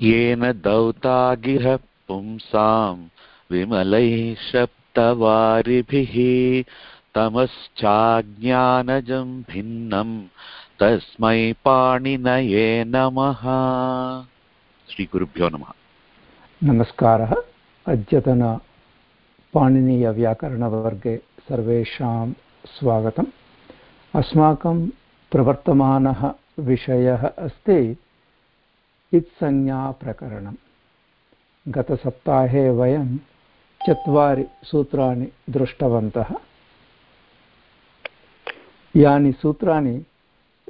येन दौतागिह पुंसां विमलैः शब्दवारिभिः तमश्चाज्ञानजं भिन्नं तस्मै पाणिनये नमः। श्रीगुरुभ्यो नमः। नमस्कारः। अद्यतन पाणिनीयव्याकरणवर्गे सर्वेषां स्वागतम्। अस्माकं प्रवर्तमानः विषयः अस्ति इत्संज्ञाप्रकरणं गतसप्ताहे वयं चत्वारि सूत्राणि दृष्टवन्तः। यानि सूत्राणि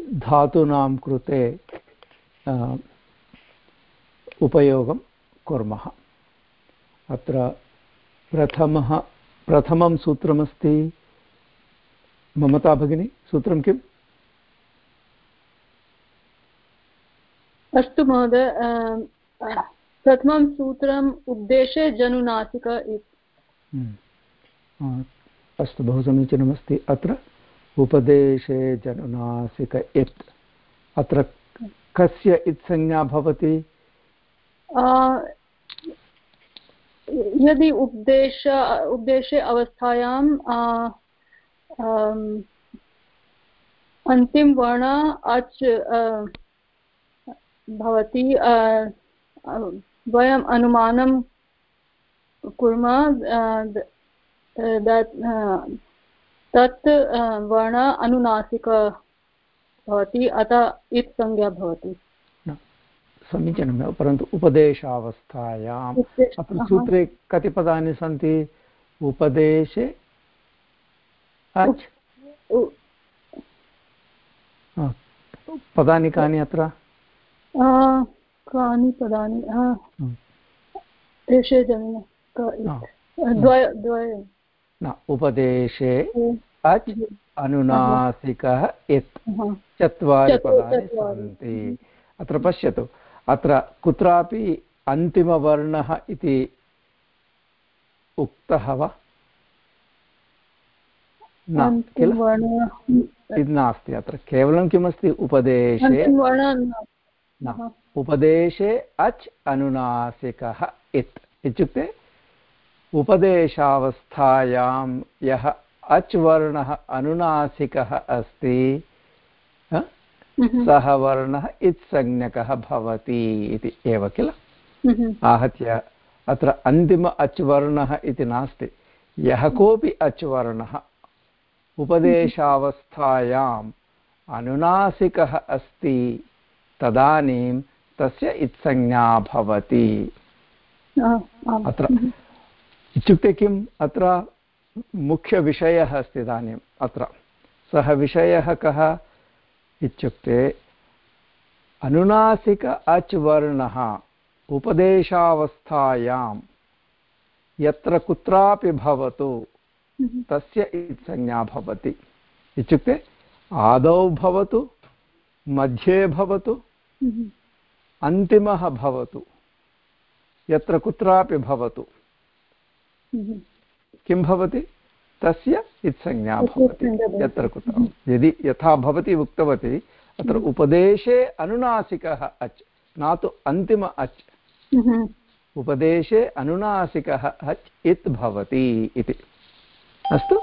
धातूनां कृते उपयोगं कुर्मः। अत्र प्रथमः, प्रथमं सूत्रमस्ति ममता भगिनी, सूत्रं किम्? अस्तु महोदय प्रथमं सूत्रम् उद्देशे जनुनासिक हम्म। अस्तु बहु समीचीनमस्ति। अत्र उपदेशे जनुनासिक इत्। अत्र कस्य इत्संज्ञा भवति? यदि उपदेश उपदेशे अवस्थायां अन्तिमवर्ण अच् भवति वयम् अनुमानं कुर्मः तत् वर्ण अनुनासिक भवति अतः इत् संज्ञा भवति। समीचीनमेव परन्तु उपदेशावस्थायाम्। अत्र सूत्रे कति पदानि सन्ति? उपदेशे पदानि कानि अत्र? कानि पदानि देशे न उपदेशे अच् अनुनासिकः इत्। चत्वारि पदानि सन्ति। अत्र पश्यतु। अत्र कुत्रापि अन्तिमवर्णः इति उक्तः वा? न किल? नास्ति अत्र। केवलं किमस्ति? उपदेशे। उपदेशे अच् अनुनासिकः इत्। इत्युक्ते उपदेशावस्थायां यः अच् वर्णः अनुनासिकः अस्ति सः वर्णः इत्संज्ञकः भवति इति एव किल? आहत्य अत्र अन्तिम अच् वर्णः इति नास्ति। यः कोऽपि अच् वर्णः उपदेशावस्थायाम् अनुनासिकः अस्ति तदानीं तस्य इत्संज्ञा भवति। अत्र इत्युक्ते किम्? अत्र मुख्यविषयः अस्ति इदानीम्। अत्र सः विषयः कः इत्युक्ते अनुनासिक अच् वर्णः उपदेशावस्थायां यत्र कुत्रापि भवतु तस्य संज्ञा भवति। इत्युक्ते आदौ भवतु मध्ये भवतु अन्तिमः भवतु। यत्र कुत्रापि भवतु। किं भवति? तस्य इत्संज्ञा भवति यत्र कुत्र। यदि यथा भवती उक्तवती अत्र उपदेशे अनुनासिकः अच् न तु अन्तिम अच्। उपदेशे अनुनासिकः अच् इत् भवति इति। अस्तु?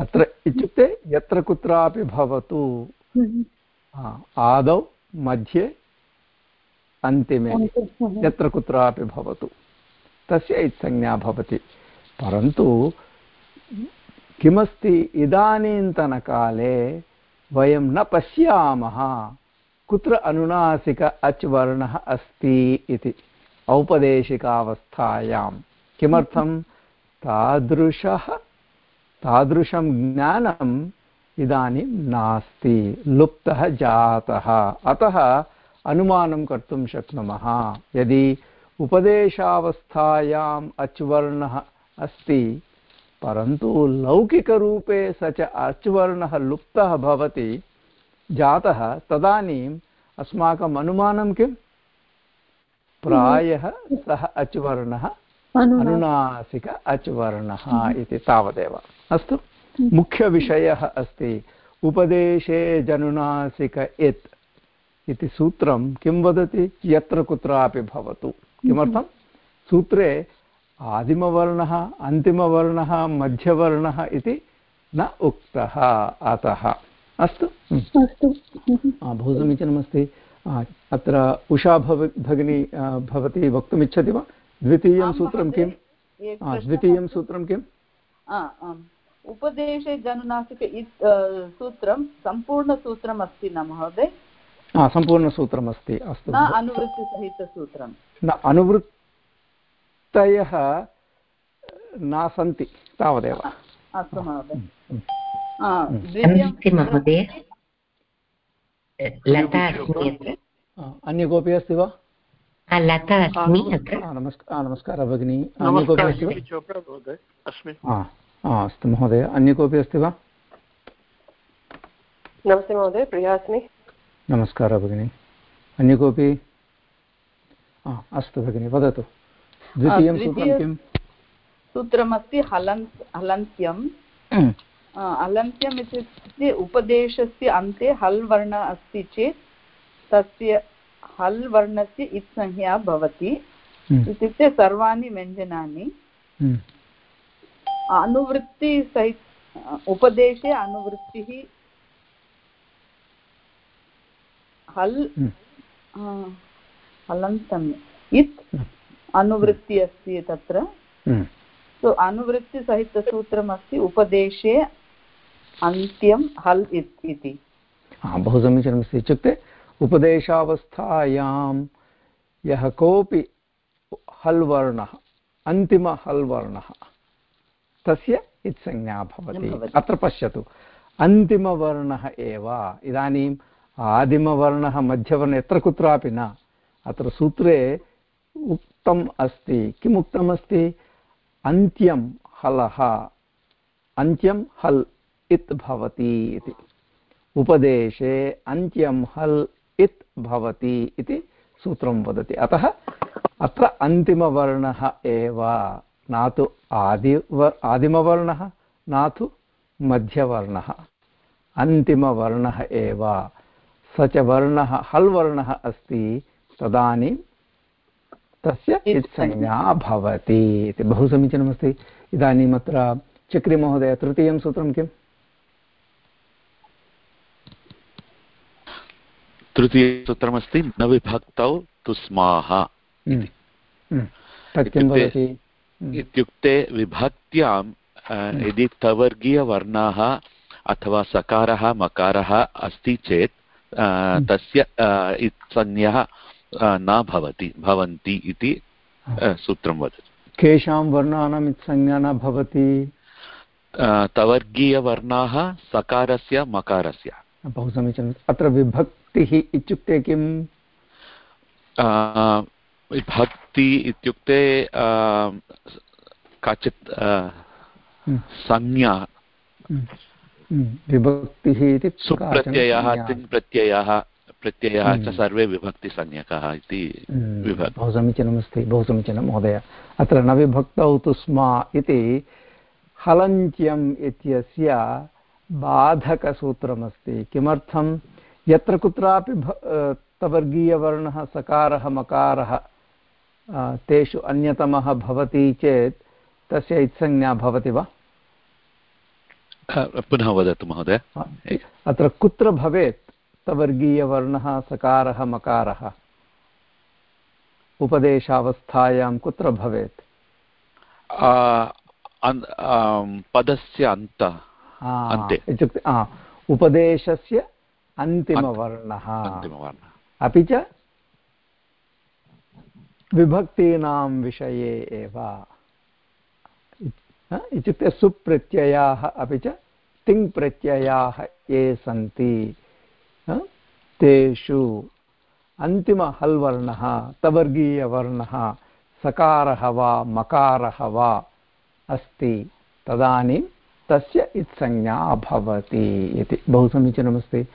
अत्र इत्युक्ते यत्र कुत्रापि भवतु। आदौ मध्ये अन्तिमे यत्र कुत्रापि भवतु। तस्य इत्संज्ञा भवति। परन्तु किमस्ति इदानीन्तनकाले वयं न पश्यामः कुत्र अनुनासिक अच् वर्णः अस्ति इति औपदेशिकावस्थायां। किमर्थं? तादृशः तादृशं ज्ञानम् इदानीं नास्ति लुप्तः जातः। अतः अनुमानं कर्तुं शक्नुमः। यदि उपदेशावस्थायाम् अच्वर्णः अस्ति परन्तु लौकिकरूपे स च अच्वर्णः लुप्तः भवति जातः तदानीम् अस्माकम् अनुमानं किम्? प्रायः सः अच्वर्णः अनुनासिक अच्वर्णः इति तावदेव। अस्तु? मुख्यविषयः अस्ति। उपदेशे जनुनासिक इत्। इति सूत्रं किं वदति? यत्र कुत्रापि भवतु। किमर्थं? सूत्रे आदिमवर्णः अन्तिमवर्णः मध्यवर्णः इति न उक्तः। अतः। अस्तु? अस्तु। बहु समीचीनमस्ति अत्र उषा भव भगिनी भवती वक्तुमिच्छति वा? द्वितीयं सूत्रं किं द्वितीयं सूत्रं किम्? उपदेशे जनुनासिक सूत्रं सम्पूर्णसूत्रम् अस्ति न महोदय। सम्पूर्णसूत्रमस्ति अस्तु। न अनुवृत्तिसहितसूत्रं न अनुवृत्तयः न सन्ति तावदेव। अस्तु महोदय। अन्य कोऽपि अस्ति वा? लता अस्मि नमस्कारः भगिनी। अन्य कोऽपि अस्ति वा? अस्तु महोदय। अन्य कोऽपि अस्ति वा? नमस्ते महोदय प्रिया अस्मि। नमस्कारः भगिनी। अन्य कोऽपि? अस्तु भगिनि वदतु। द्वितीयं सूत्रं किम्? सूत्रमस्ति हलन्त् हलन्त्यं अलन्त्यम् इत्युक्ते उपदेशस्य अन्ते हल् वर्णः अस्ति चेत् तस्य हल् वर्णस्य इत्संज्ञा भवति। हम्म। इत्युक्ते सर्वाणि व्यञ्जनानि। हम्म। अनुवृत्तिसहित उपदेशे अनुवृत्तिः हल् हम्म। हलन्तम्। इत् अनुवृत्ति अस्ति तत्र। सो अनुवृत्तिसहितसूत्रमस्ति उपदेशे अन्त्यं हल् इति बहु समीचीनमस्ति। इत्युक्ते उपदेशावस्थायां यः कोऽपि हल् वर्णः अन्तिम हल् वर्णः तस्य इत्संज्ञा भवति। अत्र पश्यतु। अन्तिमवर्णः एव। इदानीम् आदिमवर्णः मध्यवर्णः, यत्र कुत्रापि न। अत्र सूत्रे उक्तम् अस्ति। किम् अन्त्यं हलः। अन्त्यं हल् इत् भवति इति। उपदेशे अन्त्यं हल् इत् भवति इति सूत्रं वदति। अतः अत्र अन्तिमवर्णः एव। न तु आदिव, आदिमवर्णः, न तु मध्यवर्णः। अन्तिमवर्णः एव। स च वर्णः हल् वर्णः अस्ति तदानीं तस्य इत्संज्ञा भवति इति। बहु समीचीनमस्ति। इदानीम् अत्र चक्रिमहोदय तृतीयं सूत्रं किम्? तृतीयसूत्रमस्ति न विभक्तौ तु स्माः हम्म, हम्म, हम्म। इत्युक्ते विभक्त्यां यदि तवर्गीयवर्णाः अथवा सकारः मकारः अस्ति चेत् तस्य संज्ञः न भवति भवन्ति इति सूत्रं वदति केषां वर्णानाम् इत्संज्ञा न भवति तवर्गीयवर्णाः सकारस्य मकारस्य बहु समीचीनम् अत्र विभक् भक्तिः इत्युक्ते किम् भक्ति इत्युक्ते काचित् हम्म। संज्ञा। हम्म। विभक्तिः इति सुप्रत्ययः तिङ् प्रत्ययः प्रत्ययः च सर्वे विभक्तिसंज्ञकः इति बहु समीचीनमस्ति बहु समीचीनं महोदय। अत्र न विभक्तौ तु स्म इति हलन्त्यम् इत्यस्य बाधकसूत्रमस्ति। किमर्थं? यत्र कुत्रापि तवर्गीयवर्णः सकारः मकारः तेषु अन्यतमः भवति चेत् तस्य इत्संज्ञा भवति वा? पुनः वदतु महोदय। अत्र कुत्र भवेत्? तवर्गीयवर्णः सकारः मकारः। उपदेशावस्थायां कुत्र भवेत्? पदस्य अन्त इत्युक्ते उपदेशस्य अन्तिमवर्णः। अपि च विभक्तीनां विषये एव। इत्युक्ते सुप्रत्ययाः अपि च तिङ्प्रत्ययाः ये सन्ति। तेषु अन्तिमहल्वर्णः, तवर्गीयवर्णः, सकारः वा, मकारः वा अस्ति। तदानीं तस्य इत्संज्ञा भवति इति। बहु समीचीनमस्ति।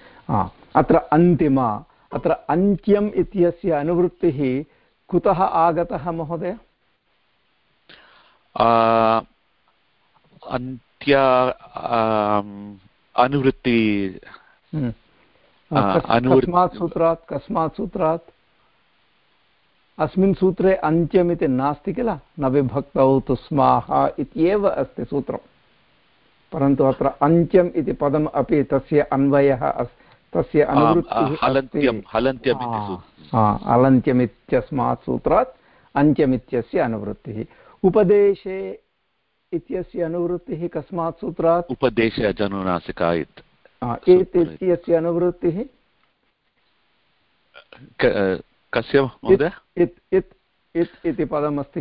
अत्र अन्तिम, अत्र अन्त्यम् इत्यस्य अनुवृत्तिः कुतः आगतः महोदय? अन्त्य अनुवृत्ति हम्म। कस्मात् सूत्रात् कस्मात् सूत्रात्? अस्मिन् सूत्रे अन्त्यमिति नास्ति किल? न विभक्तौ तु स्माः इत्येव अस्ति सूत्रं। परन्तु अत्र अन्त्यम् इति पदम् अपि तस्य अन्वयः तस्य अनुवृत्तिः अलन्त्यमित्यस्मात् सूत्रात् अन्त्यमित्यस्य अनुवृत्तिः। उपदेशे इत्यस्य अनुवृत्तिः कस्मात् सूत्रात्? उपदेशे अनुनासिका इत्यस्य अनुवृत्तिः? कस्य इत् इत् इत् इति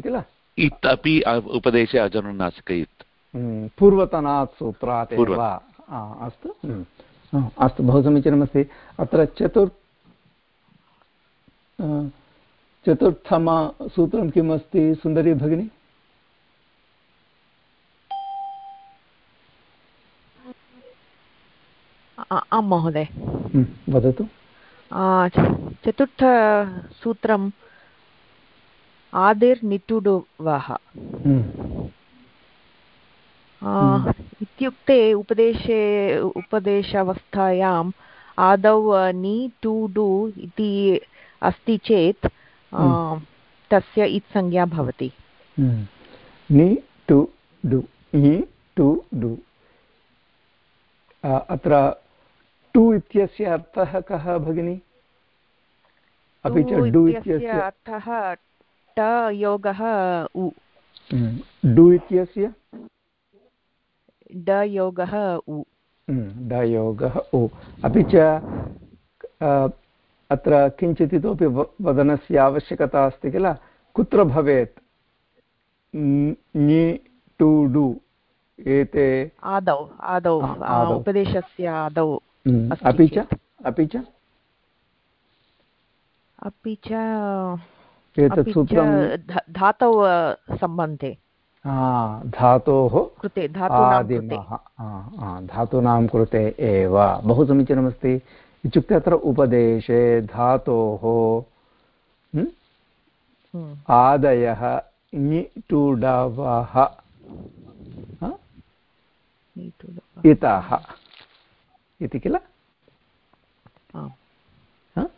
किल? इत् अपि उपदेशे अजनुनासिक इत् हम्म, पूर्वतनात् सूत्रात् एव। अस्तु हम्म, अस्तु बहु समीचीनमस्ति। अत्र चतुर् चतुर्थमसूत्रं किम् अस्ति सुन्दरी भगिनी? आं महोदय। वदतु। चतुर्थसूत्रम् आदिर्निटुडुवः हम्म। इत्युक्ते उपदेशे उपदेशावस्थायाम् आदौ नि टु डु इति अस्ति चेत्। तस्य इत्संज्ञा भवति। नि टु डु टु डु अत्र टु इत्यस्य अर्थः कः भगिनि? अपि च डु इत्यस्य अर्थः ट योगः उ। डु इत्यस्य? ड योगः उ। ड योगः उ। अपि च अत्र किञ्चित् इतोपि वदनस्य आवश्यकता अस्ति किल? कुत्र भवेत्? ञि टु डु। एते आदौ आदौ। उपदेशस्य आदौ। अपि च अपि च अपि च एतत् सूत्रं धातौ सम्बन्धे धातोः कृते आदिमः धातूनां कृते एव बहु समीचीनमस्ति इत्युक्ते अत्र उपदेशे धातोः आदयः इतः इति किल?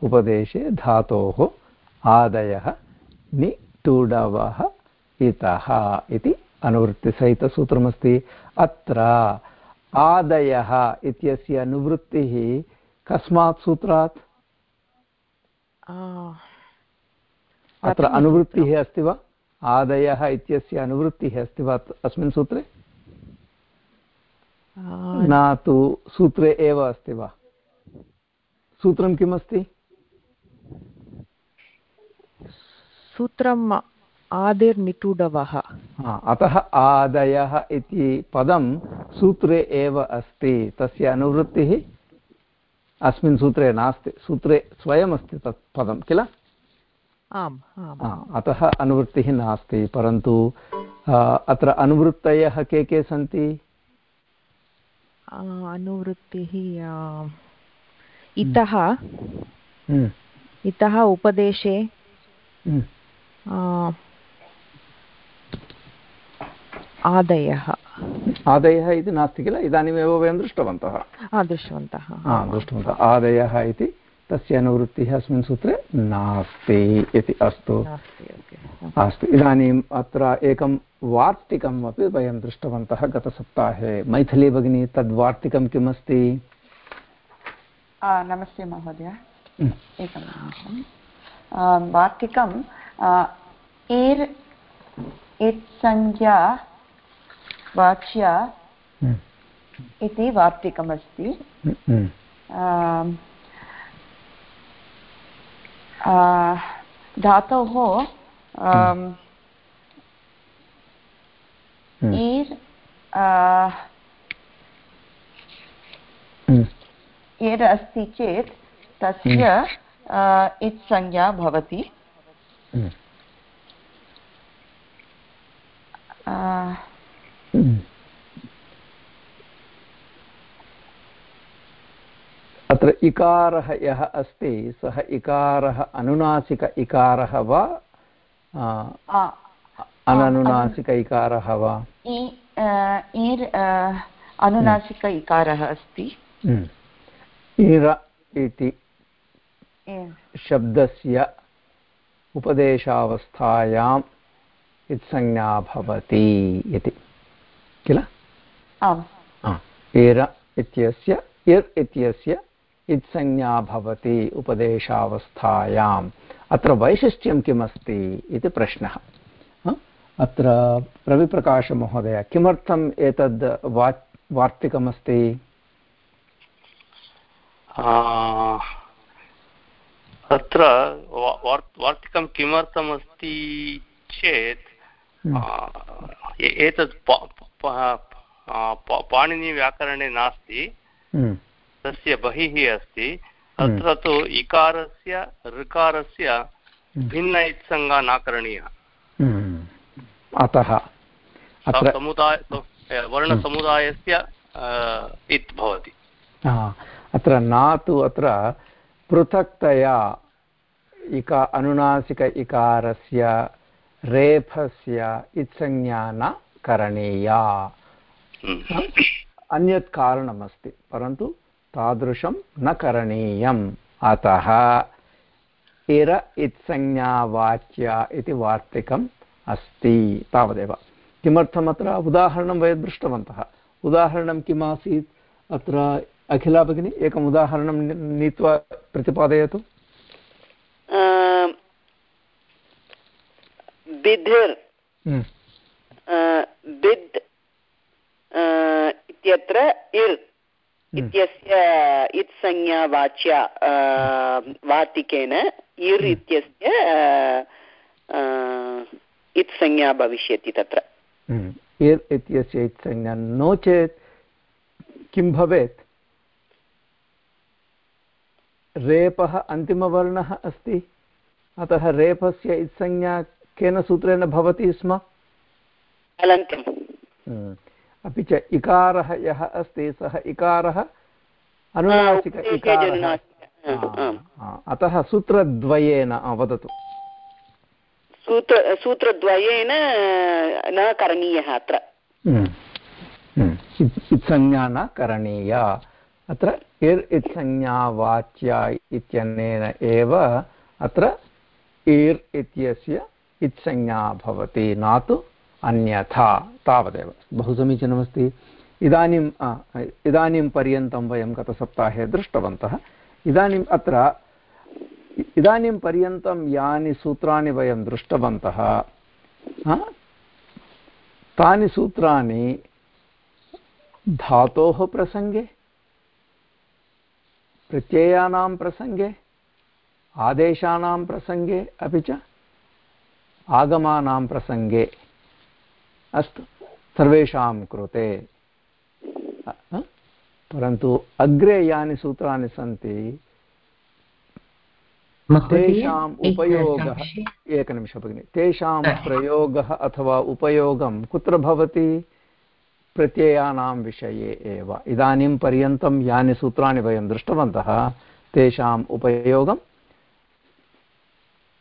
उपदेशे धातोः आदयः निटुडवः इतः इति अनुवृत्तिसहितसूत्रमस्ति। अत्र आदयः इत्यस्य अनुवृत्तिः कस्मात् सूत्रात्? अत्र अनुवृत्तिः अस्ति वा? आदयः इत्यस्य अनुवृत्तिः अस्ति वा अस्मिन् सूत्रे? न तु सूत्रे एव अस्ति वा। सूत्रं किमस्ति सूत्रम् आदिर्निटुडवः अतः आदयः इति पदं सूत्रे एव अस्ति। तस्य अनुवृत्तिः? अस्मिन् सूत्रे नास्ति। सूत्रे स्वयमस्ति तत् पदं किल? आम् अतः अनुवृत्तिः नास्ति। परन्तु अत्र अनुवृत्तयः के के सन्ति? अनुवृत्तिः इतः। इतः उपदेशे। आदयः आदयः इति नास्ति किल इदानीमेव वयं दृष्टवन्तः दृष्टवन्तः दृष्टवन्तः आदयः इति तस्य अनुवृत्तिः अस्मिन् सूत्रे नास्ति इति अस्तु। अस्तु। इदानीम् अत्र एकं वार्तिकम् अपि वयं दृष्टवन्तः गतसप्ताहे। मैथिली भगिनी तद् वार्तिकं किमस्ति? नमस्ते महोदय। एकं निमिषं वार्तिकं एर् इत्संज्ञा वाच्या इति वार्तिकमस्ति। धातोः ईर् एर् अस्ति चेत् तस्य इत् संज्ञा भवति। अत्र इकारः यः अस्ति सः इकारः अनुनासिक इकारः वा? अननुनासिक इकारः वा? अनुनासिक इकारः अस्ति। इर इति शब्दस्य उपदेशावस्थायाम् इत्संज्ञा भवति इति। किल? एर इत्यस्य इर् इत्यस्य इत्संज्ञा भवति उपदेशावस्थायाम् अत्र वैशिष्ट्यं किमस्ति इति प्रश्नः। अत्र रविप्रकाशमहोदय किमर्थम् एतद् वा वार्तिकमस्ति? अत्र वार्तिकं किमर्थमस्ति चेत् हम्म। एतत् पाणिनिव्याकरणे नास्ति। हम्म। तस्य बहिः अस्ति। हम्म। अत्र तु इकारस्य ऋकारस्य भिन्न इत्सङ्गा न करणीयः। अतः समुदाय वर्णसमुदायस्य इत् भवति। अत्र न तु अत्र पृथक्तया इका अनुनासिक इकारस्य रेफस्य इत्संज्ञा न करणीया। हम्म। अन्यत् कारणमस्ति। परन्तु तादृशं न करणीयम्। अतः इर इत्संज्ञावाच्या इति वार्तिकम् अस्ति तावदेव। किमर्थम् अत्र उदाहरणं वयं दृष्टवन्तः? उदाहरणं किम् आसीत् अत्र अखिला भगिनी एकम् उदाहरणं नीत्वा प्रतिपादयतु। बिधिर् हम्म। बिद् इत्यत्र इर्। इत्यस्य इत्संज्ञा वाच्या वातिकेन इर् हम्म। इत्यस्य इत्संज्ञा भविष्यति तत्र। इर् इत्यस्य इत्संज्ञा नो चेत् किं भवेत्? रेपः अन्तिमवर्णः अस्ति। अतः रेपस्य इत्संज्ञा केन सूत्रेण भवति स्म? हम्म। अपि च इकारः यः अस्ति सः इकारः अनुनासिक इकारः। अतः सूत्रद्वयेन वदतु। सूत्र सूत्रद्वयेन न करणीयः अत्र। हम्म। हम्म। इत्संज्ञा न करणीया। अत्र इर् इत्संज्ञावाच्या इत्यनेन एव अत्र इर् इत्यस्य इत्संज्ञा भवति। न तु अन्यथा तावदेव। बहु समीचीनमस्ति इदानीम् इदानीं पर्यन्तं वयं गतसप्ताहे दृष्टवन्तः। इदानीम् अत्र, इदानीं पर्यन्तं यानि सूत्राणि वयं दृष्टवन्तः तानि सूत्राणि धातोः प्रसङ्गे, प्रत्ययानां प्रसङ्गे, आदेशानां प्रसङ्गे अपि च, आगमानां प्रसङ्गे अस्तु। सर्वेषां कृते। परन्तु अग्रे यानि सूत्राणि सन्ति तेषाम् उपयोगः एकनिमिषः भगिनि। तेषां प्रयोगः अथवा उपयोगं कुत्र भवति? प्रत्ययानां विषये एव। इदानीं पर्यन्तं यानि सूत्राणि वयं दृष्टवन्तः तेषाम् उपयोगं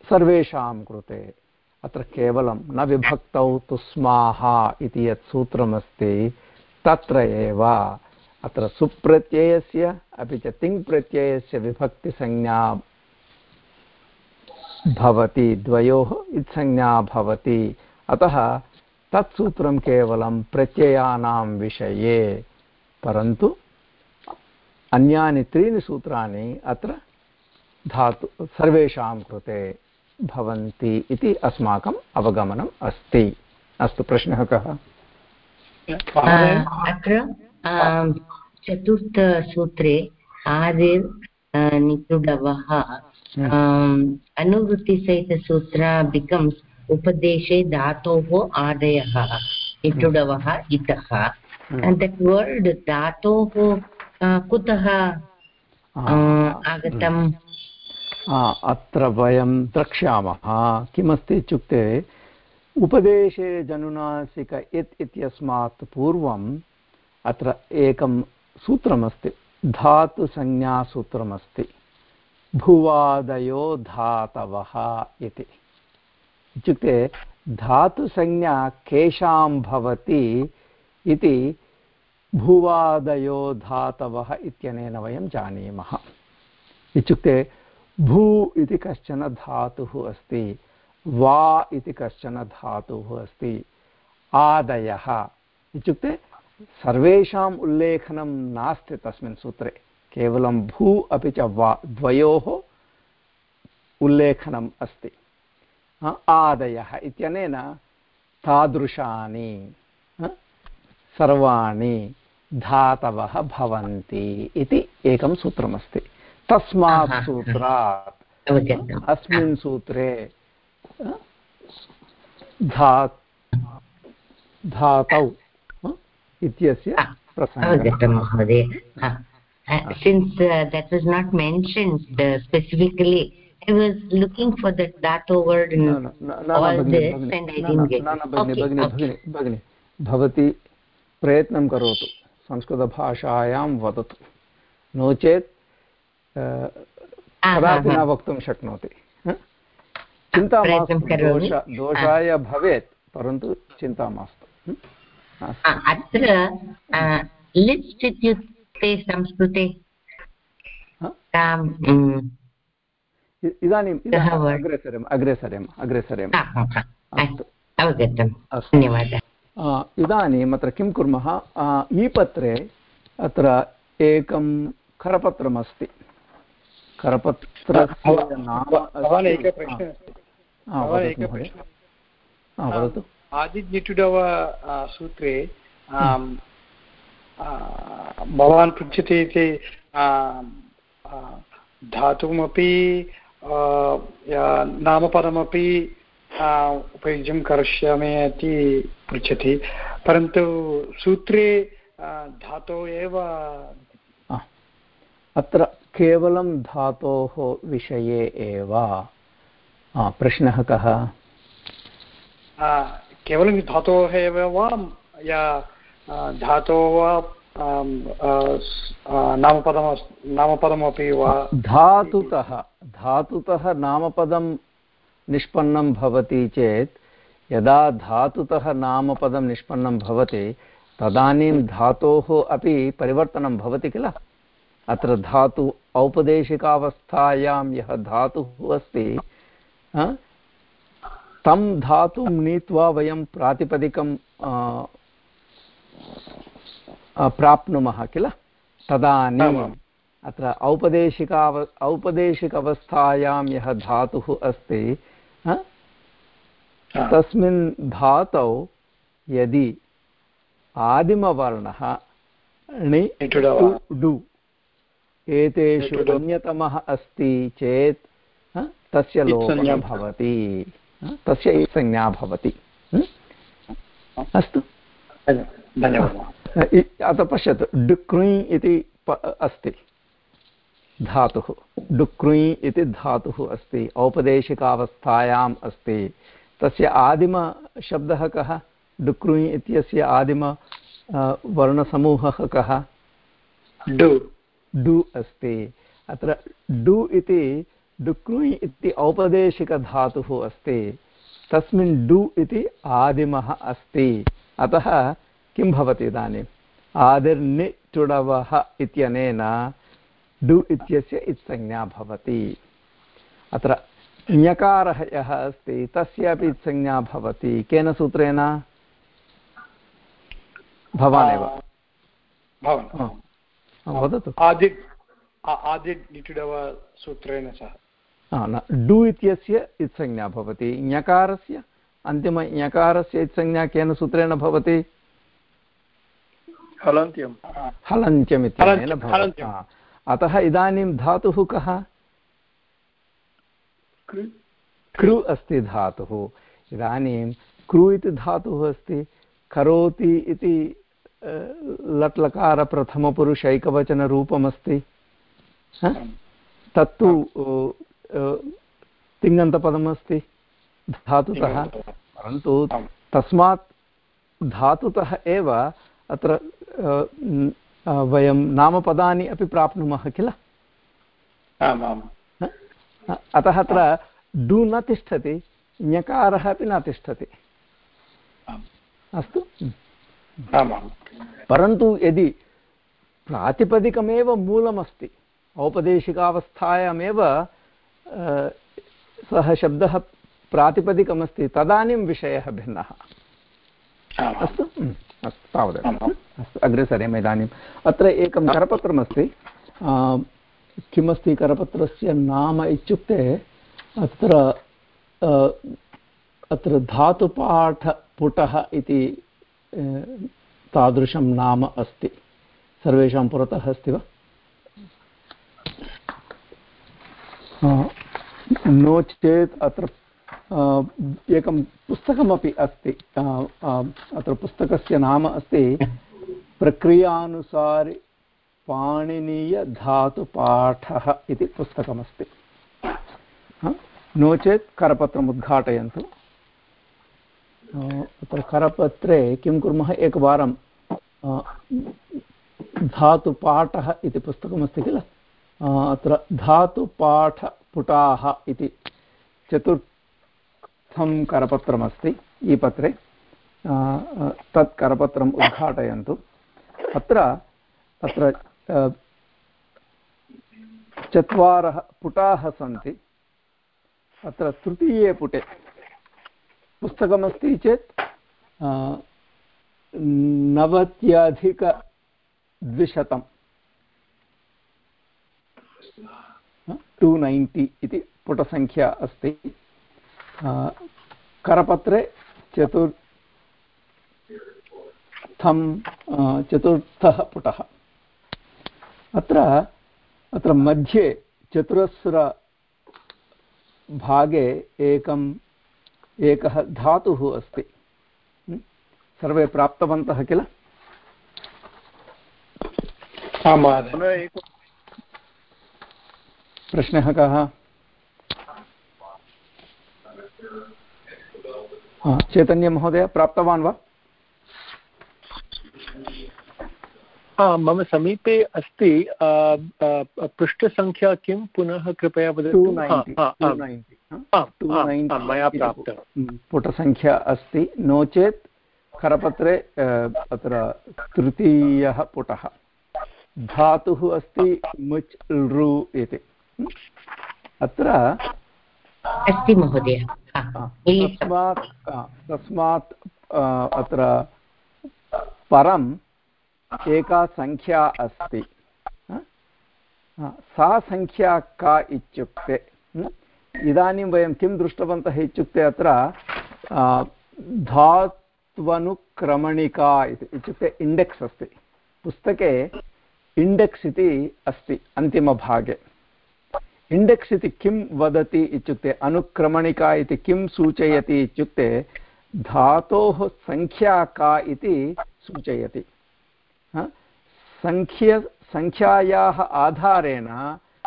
सर्वेषां कृते। अत्र केवलं न विभक्तौ तुस्माः इति यत् सूत्रमस्ति, तत्र एव। अत्र सुप्रत्ययस्य, अपि च तिङ्प्रत्ययस्य विभक्तिसंज्ञा भवति, द्वयोः इत्संज्ञा भवति। अतः तत् केवलं प्रत्ययानां विषये, परन्तु अन्यानि त्रीणि सूत्राणि अत्र धातु, सर्वेषां कृते भवन्ति इति अस्माकम् अवगमनम् अस्ति। अस्तु प्रश्नः कः? अत्र चतुर्थसूत्रे आदिर् निटुडवः हम्म। बिकम्स् उपदेशे धातोः आदयः निटुडवः इतः। दट् वर्ड् धातोः कुतः आगतम्? अत्र वयं द्रक्ष्यामः। किमस्ति इत्युक्ते, उपदेशे जनुनासिक इत् इत्यस्मात् पूर्वम् अत्र एकं सूत्रमस्ति, धातुसंज्ञासूत्रमस्ति भुवादयो धातवः इति। इत्युक्ते, धातुसंज्ञा केषां भवति इति भुवादयो धातवः इत्यनेन वयं जानीमः। इत्युक्ते भू इति कश्चन धातुः अस्ति, वा इति कश्चन धातुः अस्ति। आदयः। इत्युक्ते सर्वेषाम् उल्लेखनं नास्ति तस्मिन् सूत्रे। केवलं भू अपि च वा, द्वयोः उल्लेखनम् अस्ति। आदयः इत्यनेन तादृशानि सर्वाणि धातवः भवन्ति इति एकं सूत्रमस्ति। तस्मात् सूत्रात् अस्मिन् सूत्रे धा धातौ इत्यस्य महोदय since uh, that was not mentioned uh, specifically I was looking for the dhatu word in no, no, no, no, all no, this and I didn't get it. Okay, okay. भगिनि भवती प्रयत्नं करोतु संस्कृतभाषायां वदतु नो चेत् कदापि न वक्तुं शक्नोति। चिन्ता मास्तु। दोषाय भवेत् परन्तु चिन्ता मास्तु। अत्र लिस्ट् इत्युक्ते संस्कृते इदानीम् अग्रे सरम् अग्रे सरम् अग्रे सरम् अवगतं। धन्यवादः। इदानीम् अत्र किं कुर्मः? ईपत्रे अत्र एकं करपत्रमस्ति। वदतु आदिनिटुडव सूत्रे भवान् पृच्छति इति धातुमपि नामपदमपि उपयुज्यं करिष्यामि इति पृच्छति परन्तु सूत्रे धातोः एव अत्र केवलं धातोः विषये एव। प्रश्नः कः? केवलं धातोः एव वा या धातोः वा नामपदम् नामपदमपि वा? धातुतः धातुतः नामपदं निष्पन्नं भवति चेत् यदा धातुतः नामपदं निष्पन्नं भवति तदानीं धातोः अपि परिवर्तनं भवति किल? अत्र धातु औपदेशिकावस्थायां यः धातुः अस्ति तं धातुं नीत्वा वयं प्रातिपदिकं प्राप्नुमः किल? तदानीम् अत्र औपदेशिकाव औपदेशिक अवस्थायां यः धातुः अस्ति तस्मिन् धातौ यदि आदिमवर्णः णि डु एतेषु अन्यतमः अस्ति चेत् तस्य लोपः भवति। तस्य संज्ञा भवति अस्तु। अतः पश्यतु डुक्रुञ् इति अस्ति। धातुः। डुक्रुञ् इति धातुः अस्ति औपदेशिकावस्थायाम् अस्ति। तस्य आदिमशब्दः कः? डुक्रुञ् इत्यस्य आदिम वर्णसमूहः कः? डु। डु अस्ति। अत्र डु इति डुक्रुञ् इति औपदेशिकधातुः अस्ति। तस्मिन् डु इति आदिमः अस्ति। अतः किं भवति इदानीम्? आदिर्नि टुडवः इत्यनेन डु इत्यस्य इत्संज्ञा भवति। अत्र ञकारः यः अस्ति तस्यापि इत्संज्ञा भवति। केन सूत्रेण? भवानेव। वदतु। आदि सूत्रेण सह। डु इत्यस्य इत्संज्ञा भवति। ञकारस्य अन्तिम ञकारस्य इत्संज्ञा केन सूत्रेण भवति? हलन्त्यं हलन्त्यम् इत्यनेन भवति। अतः इदानीं धातुः कः? कृ अस्ति धातुः। इदानीं कृ इति धातुः अस्ति करोति इति लट्लकारप्रथमपुरुषैकवचनरूपमस्ति तत्तु तिङन्तपदमस्ति धातुतः। परन्तु तस्मात् धातुतः एव अत्र वयं नामपदानि अपि प्राप्नुमः किल? अतः अत्र डु न तिष्ठति ञकारः अपि न तिष्ठति। अस्तु। परन्तु यदि प्रातिपदिकमेव मूलमस्ति औपदेशिकावस्थायामेव सः शब्दः प्रातिपदिकमस्ति तदानीं विषयः भिन्नः। अस्तु? अस्तु तावदेव। अस्तु अग्रे सरेम इदानीम्। अत्र एकं करपत्रमस्ति। किमस्ति करपत्रस्य नाम इत्युक्ते अत्र अत्र धातुपाठपुटः इति तादृशं नाम अस्ति। सर्वेषां पुरतः अस्ति वा? नो चेत् अत्र एकं पुस्तकमपि अस्ति। अत्र पुस्तकस्य नाम अस्ति प्रक्रियानुसारि पाणिनीयधातुपाठः इति पुस्तकमस्ति। नो चेत् करपत्रम् उद्घाटयन्तु अत्र करपत्रे किं कुर्मः? एकवारं धातुपाठः इति पुस्तकमस्ति किल? अत्र धातुपाठपुटाः इति चतुर्थं करपत्रमस्ति ई पत्रे. तत् करपत्रम् उद्घाटयन्तु. अत्र अत्र चत्वारः पुटाः सन्ति. अत्र तृतीये पुटे पुस्तकमस्ति चेत् नवत्यधिकद्विशतं टु नैन्टि इति पुटसङ्ख्या अस्ति। करपत्रे चतुर्थं चतुर्थः पुटः। अत्र अत्र मध्ये चतुरस्रभागे एकं एकः धातुः अस्ति। सर्वे प्राप्तवन्तः किल? प्रश्नः कः? चैतन्यमहोदय प्राप्तवान् वा? मम समीपे अस्ति पृष्ठसङ्ख्या किं? पुनः कृपया वदतु। मया प्राप्तं पुटसङ्ख्या अस्ति। नो चेत् करपत्रे अत्र तृतीयः पुटः। धातुः अस्ति मुच् लृ इति। अत्र अस्ति महोदय। तस्मात् तस्मात् अत्र परम् एका सङ्ख्या अस्ति सा सङ्ख्या का इत्युक्ते इदानीं वयं किं दृष्टवन्तः इत्युक्ते अत्र धात्वनुक्रमणिका इति, इत्युक्ते इण्डेक्स् अस्ति। पुस्तके इण्डेक्स् इति अस्ति अन्तिमभागे। इण्डेक्स् इति किं वदति इत्युक्ते, अनुक्रमणिका इति किं सूचयति इत्युक्ते, धातोः सङ्ख्या का इति सूचयति। सङ्ख्य सङ्ख्यायाः आधारेण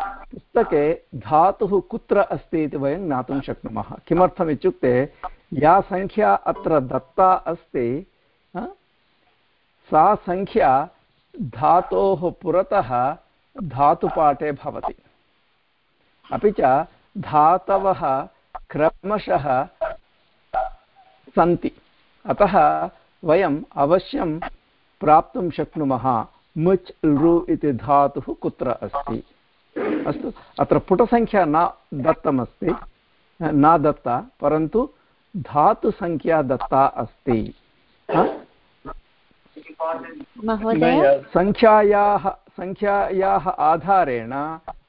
पुस्तके धातुः कुत्र अस्ति इति वयं ज्ञातुं शक्नुमः। किमर्थम् इत्युक्ते या सङ्ख्या अत्र दत्ता अस्ति सा सङ्ख्या धातोः पुरतः धातुपाठे भवति। अपि च धातवः क्रमशः सन्ति। अतः वयम् अवश्यं प्राप्तुं शक्नुमः। मुच् लृ इति धातुः कुत्र अस्ति? अस्तु अत्र पुटसङ्ख्या न दत्तमस्ति। न दत्ता परन्तु धातुसङ्ख्या दत्ता अस्ति। सङ्ख्यायाः सङ्ख्यायाः आधारेण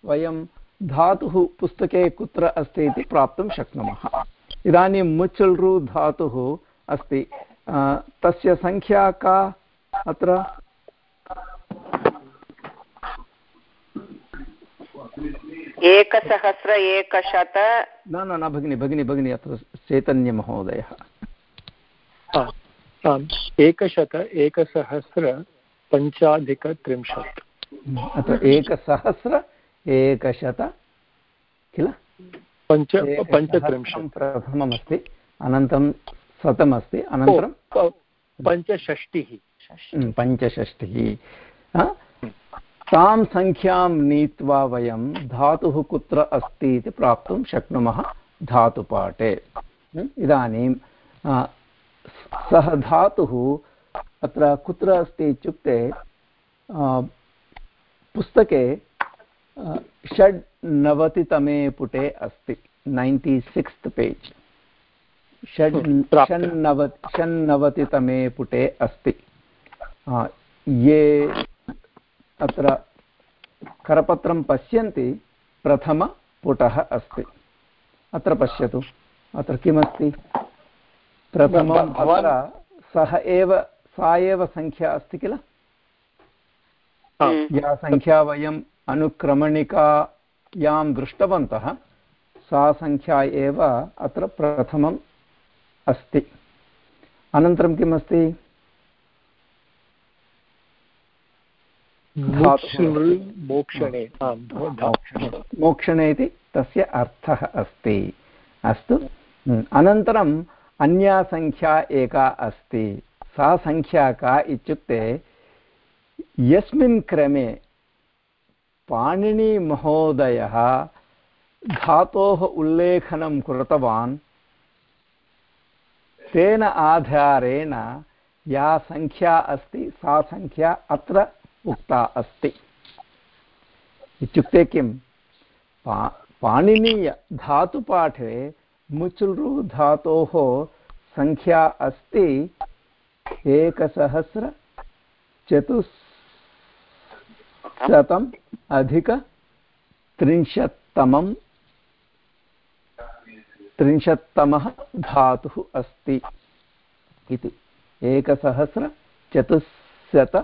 वयं धातुः पुस्तके कुत्र अस्ति इति प्राप्तुं शक्नुमः। इदानीं मुचल्रु धातुः अस्ति। तस्य सङ्ख्या का? अत्र एकसहस्र एकशत न न न भगिनि भगिनि भगिनि अत्र चैतन्यमहोदयः। एकशत एकसहस्र पञ्चाधिकत्रिंशत् अत्र एकसहस्र एकशत किल? पञ्च पञ्चत्रिंशत्। प्रथममस्ति अनन्तरं शतमस्ति अनन्तरं पञ्चषष्टिः। पञ्चषष्टिः तां सङ्ख्यां नीत्वा वयं धातुः कुत्र अस्ति इति प्राप्तुं शक्नुमः धातुपाठे। इदानीं सः धातुः अत्र कुत्र अस्ति इत्युक्ते पुस्तके षड्नवतितमे पुटे अस्ति नैन्टि सिक्स्त् पेज्। षड् षण्णव षण्णवतितमे पुटे अस्ति। ये अत्र करपत्रं पश्यन्ति प्रथमपुटः अस्ति। अत्र पश्यतु। अत्र किमस्ति? प्रथमम् अत्र सः एव सा एव सङ्ख्या अस्ति किल? या सङ्ख्या वयम् अनुक्रमणिकायां दृष्टवन्तः सा सङ्ख्या एव अत्र प्रथमम् अस्ति। अनन्तरं किम् अस्ति मोक्षणे इति तस्य अर्थः अस्ति। अस्तु। अनन्तरम् अन्या सङ्ख्या एका अस्ति। सा सङ्ख्या का इत्युक्ते यस्मिन् क्रमे पाणिनिमहोदयः धातोः उल्लेखनं कृतवान्। तेन आधारेण या सङ्ख्या अस्ति सा सङ्ख्या अत्र उक्ता अस्ति। इत्युक्ते किं? पा पाणिनीयधातुपाठे मुचुलु धातोः सङ्ख्या अस्ति एकसहस्रचतुश्शतम् अधिकत्रिंशत्तमं त्रिंशत्तमः धातुः अस्ति इति। एकसहस्रचतुश्शत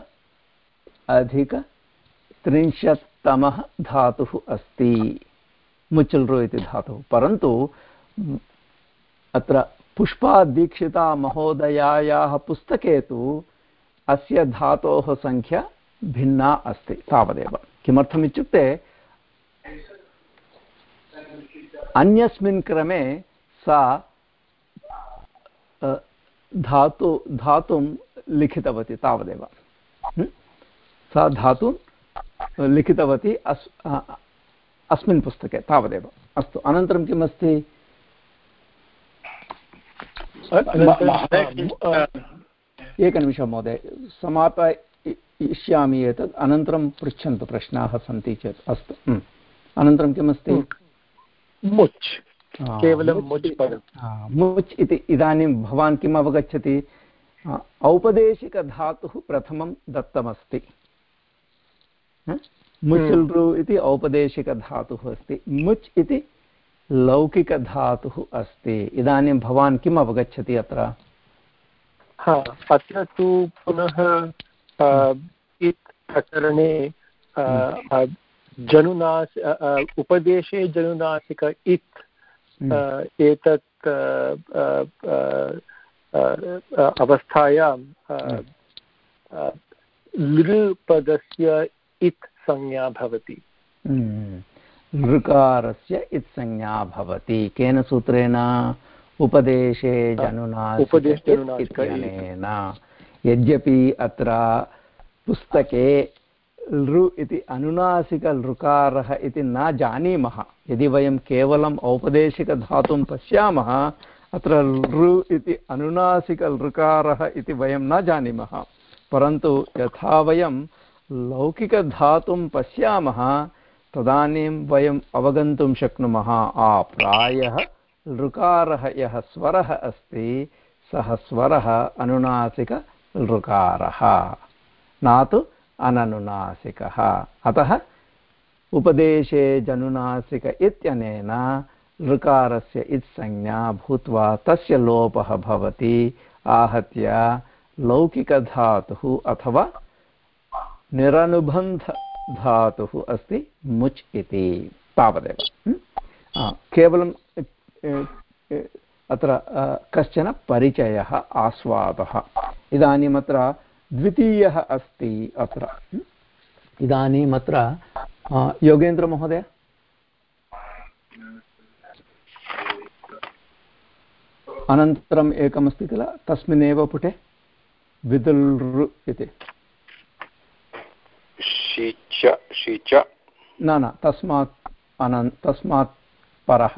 अधिकत्रिंशत्तमः धातुः अस्ति। मुचुल्रु इति धातुः। परन्तु अत्र पुष्पादीक्षिता महोदयायाः पुस्तके तु अस्य धातोः सङ्ख्या भिन्ना अस्ति, तावदेव। किमर्थमित्युक्ते अन्यस्मिन् क्रमे सा धातु, धातुं लिखितवती, तावदेव। सा धातुं लिखितवती अस् अस्मिन् पुस्तके तावदेव। अस्तु अनन्तरं किम् अस्ति? एकनिमिषं महोदय। समापयिष्यामि एतत् अनन्तरं पृच्छन्तु प्रश्नाः सन्ति चेत्। अस्तु अनन्तरं किमस्ति मुच्। केवलं मुच् मुच् इति इदानीं भवान् किम् अवगच्छति? औपदेशिकधातुः प्रथमं दत्तमस्ति। मुचुल्रु इति औपदेशिकधातुः अस्ति। मुच् इति लौकिकधातुः अस्ति। इदानीं भवान् किम् अवगच्छति अत्र? अत्र तु पुनः इत् प्रकरणे जनुनास उपदेशे जनुनासिक इत् एतत् अवस्थायां लृ पदस्य इत् संज्ञा भवति। ऋकारस्य इत्संज्ञा भवति। केन सूत्रेण? उपदेशे जनुनासिकेन यद्यपि अत्र पुस्तके लृ इति अनुनासिकलृकारः इति न जानीमः यदि वयं केवलम् औपदेशिकधातुं पश्यामः अत्र लृ इति अनुनासिकलृकारः इति वयं न जानीमः। परन्तु यथा वयं लौकिकधातुं पश्यामः, तदानीं वयम् अवगन्तुं शक्नुमः। आ, प्रायः लृकारः यः स्वरः अस्ति, सः स्वरः अनुनासिकलृकारः, न तु अननुनासिकः। अतः उपदेशे जनुनासिक इत्यनेन ऋकारस्य इत्संज्ञा भूत्वा तस्य लोपः भवति। आहत्य लौकिकधातुः अथवा निरनुबन्धधातुः अस्ति, मुच् इति, तावदेव। केवलं अत्र कश्चन परिचयः, आस्वादः। इदानीम् अत्र द्वितीयः अस्ति अत्र। इदानीम् अत्र योगेन्द्रमहोदय अनन्तरम् एकमस्ति किल? तस्मिन्नेव पुटे? विदुल् इति। न न तस्मात् अनन् तस्मात् परः।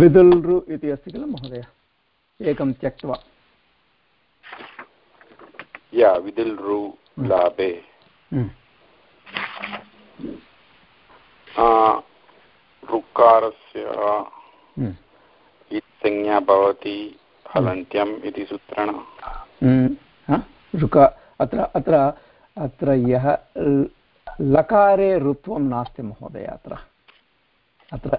विदुल्रु इति अस्ति किल महोदय? एकं त्यक्त्वा। या विदिल् रु लाभे ऋकारस्य संज्ञा भवति। हलन्त्यम् इति सूत्रेण। अत्र अत्र अत्र यः लकारे ऋत्वं नास्ति महोदय अत्र। अत्र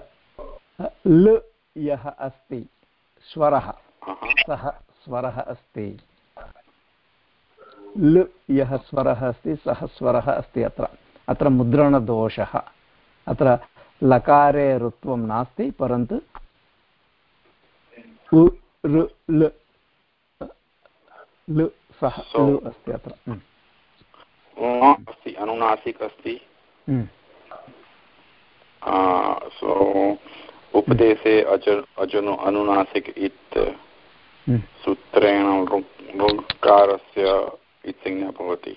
ल यः अस्ति स्वरः। सः स्वरः अस्ति। ल यः स्वरः अस्ति सः स्वरः अस्ति अत्र। अत्र मुद्रणदोषः। अत्र लकारे ऋत्वं नास्ति परन्तु ल सः लु अस्ति अत्र अस्ति अनुनासिक अस्ति सो उपदेशे अज अजनु अनुनासिक इत् सूत्रेण ऋकारस्य इत्संज्ञा भवति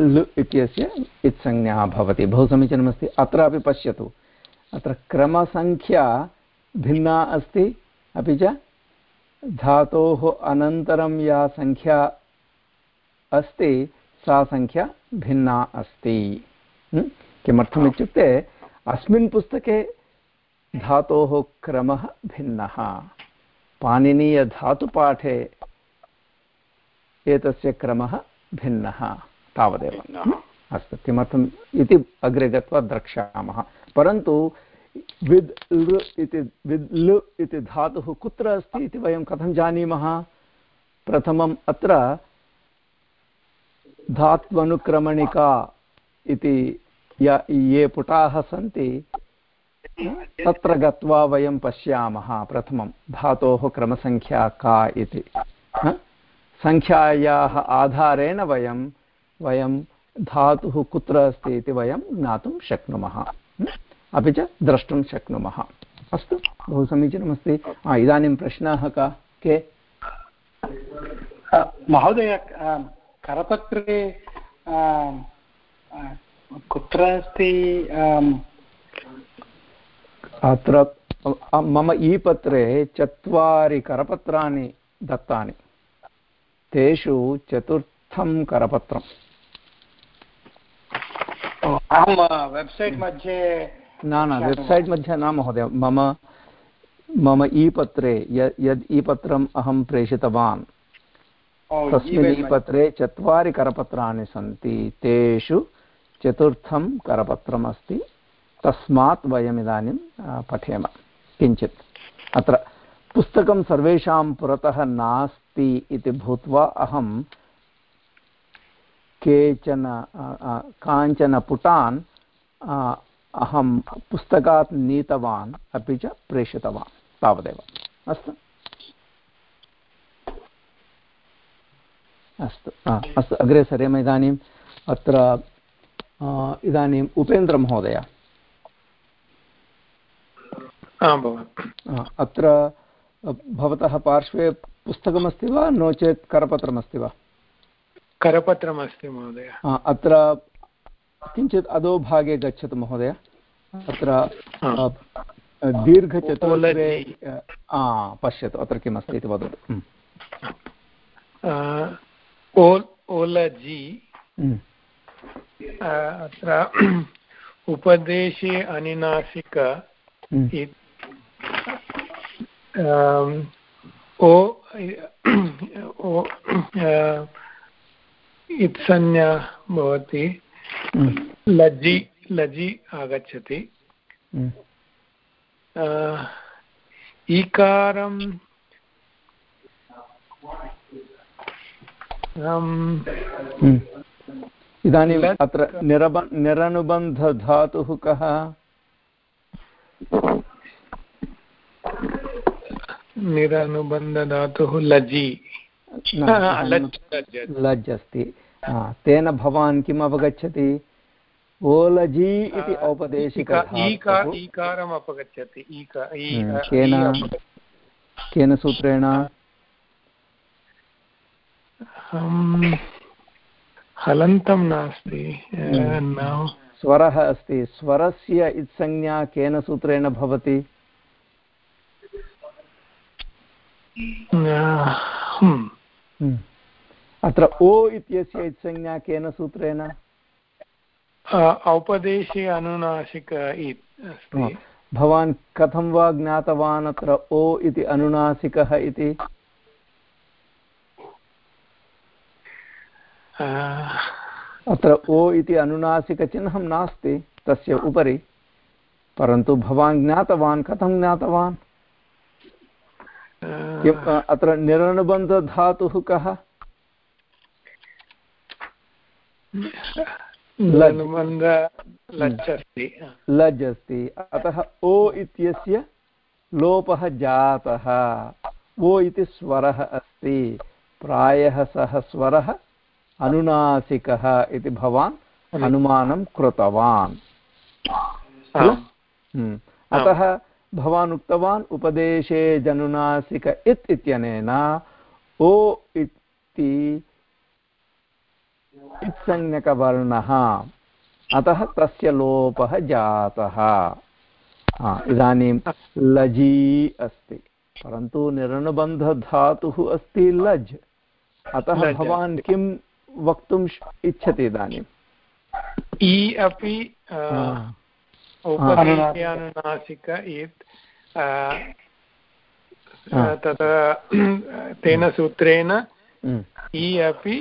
लु इत्यस्य इत्संज्ञा भवति बहु समीचीनमस्ति अत्रापि पश्यतु अत्र क्रमसङ्ख्या भिन्ना अस्ति अपि च धातोः अनन्तरं या सङ्ख्या अस्ति सा सङ्ख्या भिन्ना अस्ति। किमर्थम् इत्युक्ते अस्मिन् पुस्तके धातोः क्रमः भिन्नः। पाणिनीयधातुपाठे एतस्य क्रमः भिन्नः तावदेव। अस्तु किमर्थम् इति अग्रे गत्वा द्रक्ष्यामः। परन्तु विद् लृ इति, विद् लृ इति धातुः कुत्र अस्ति इति वयं कथं जानीमः? प्रथमम् अत्र धात्वनुक्रमणिका इति ये पुटाः सन्ति, तत्र गत्वा वयं पश्यामः प्रथमं धातोः क्रमसङ्ख्या का इति। सङ्ख्यायाः आधारेण वयं वयं धातुः कुत्र अस्ति इति वयं ज्ञातुं शक्नुमः। अपि च द्रष्टुं शक्नुमः। अस्तु बहु समीचीनमस्ति। इदानीं प्रश्नाः का? के? महोदय करपत्रे कुत्र अस्ति अत्र मम ई पत्रे चत्वारि करपत्राणि दत्तानि। तेषु चतुर्थं करपत्रम्। अहं वेब्सैट् मध्ये न न वेब्सैट् मध्ये न महोदय मम मम ई पत्रे यद् ई पत्रम् अहं प्रेषितवान्। तस्मिन् ई पत्रे चत्वारि करपत्राणि सन्ति तेषु चतुर्थं करपत्रम् अस्ति। तस्मात् वयम् इदानीं पठेम। किञ्चित्। अत्र पुस्तकं सर्वेषां पुरतः नास्ति इति भूत्वा अहं केचन काञ्चन पुटान् अहं पुस्तकात् नीतवान् अपि च प्रेषितवान् तावदेव। अस्तु? अस्तु। अस्तु। अग्रे सरेम इदानीम् अत्र इदानीम् उपेन्द्रमहोदय अत्र भवतः पार्श्वे पुस्तकमस्ति वा? नो चेत् करपत्रमस्ति वा? करपत्रमस्ति महोदय। अत्र किञ्चित् अधोभागे गच्छतु महोदय। अत्र दीर्घचतुर्थे पश्यतु अत्र किमस्ति इति वदतु। ओलजि। अत्र उपदेशे अनिनासिक ओ इत्संज्ञा भवति। लज्जि लजि आगच्छति। ईकारं इदानीम् अत्र निरब निरनुबन्धधातुः कः? निरनुबन्धधातुः लजि लज् अस्ति। तेन भवान् किम् अवगच्छति? ओलजि इति औपदेशिक केन केन सूत्रेण? हलन्तं नास्ति स्वरः अस्ति। स्वरस्य इत्संज्ञा केन सूत्रेण भवति? अत्र ओ इत्यस्य संज्ञा केन सूत्रेण औपदेशे अनुनासिक भवान् कथं वा ज्ञातवान् अत्र ओ इति अनुनासिकः इति? अत्र ओ इति अनुनासिकचिह्नं नास्ति तस्य उपरि। परन्तु भवान् ज्ञातवान् कथं ज्ञातवान्? किम् अत्र निरनुबन्धधातुः कः? लज् अस्ति अतः ओ इत्यस्य लोपः जातः। ओ इति स्वरः अस्ति। प्रायः सः स्वरः अनुनासिकः इति भवान् अनुमानं कृतवान्। हम्म। अतः भवान् उक्तवान् उपदेशे जनुनासिक इत् इत्यनेन ओ इति इत्संज्ञकवर्णः। अतः तस्य लोपः जातः। इदानीं लजी अस्ति परन्तु निरनुबन्धधातुः अस्ति लज्। अतः भवान् किं वक्तुम् इच्छति इदानीम् इ अपि उपदेशानुनासिक इत् तत्र तेन सूत्रेण इ अपि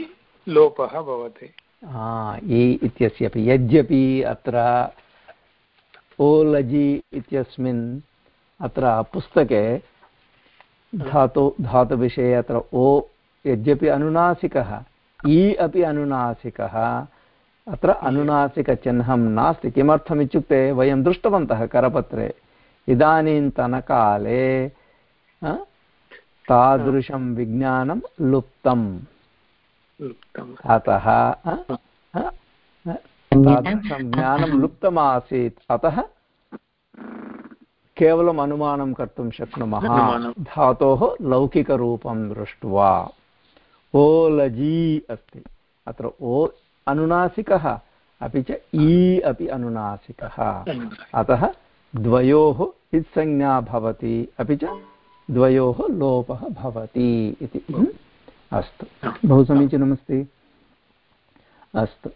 लोपः भवति। इ इत्यस्य अपि, यद्यपि अत्र ओलजि इत्यस्मिन् अत्र पुस्तके धातु, धातुविषये अत्र ओ यद्यपि अनुनासिकः इ अपि अनुनासिकः, अत्र अनुनासिकचिह्नं नास्ति। किमर्थमित्युक्ते वयं दृष्टवन्तः करपत्रे इदानीन्तनकाले तादृशं विज्ञानं लुप्तम्। अतः तादृशं ज्ञानं लुप्तमासीत्। अतः केवलम् अनुमानं कर्तुं शक्नुमः। धातोः लौकिकरूपं दृष्ट्वा। ओलजी अस्ति। अत्र ओ अनुनासिकः अपि च इ अपि अनुनासिकः। अतः द्वयोः इत्संज्ञा भवति अपि च द्वयोः लोपः भवति इति। अस्तु। बहु समीचीनमस्ति अस्तु।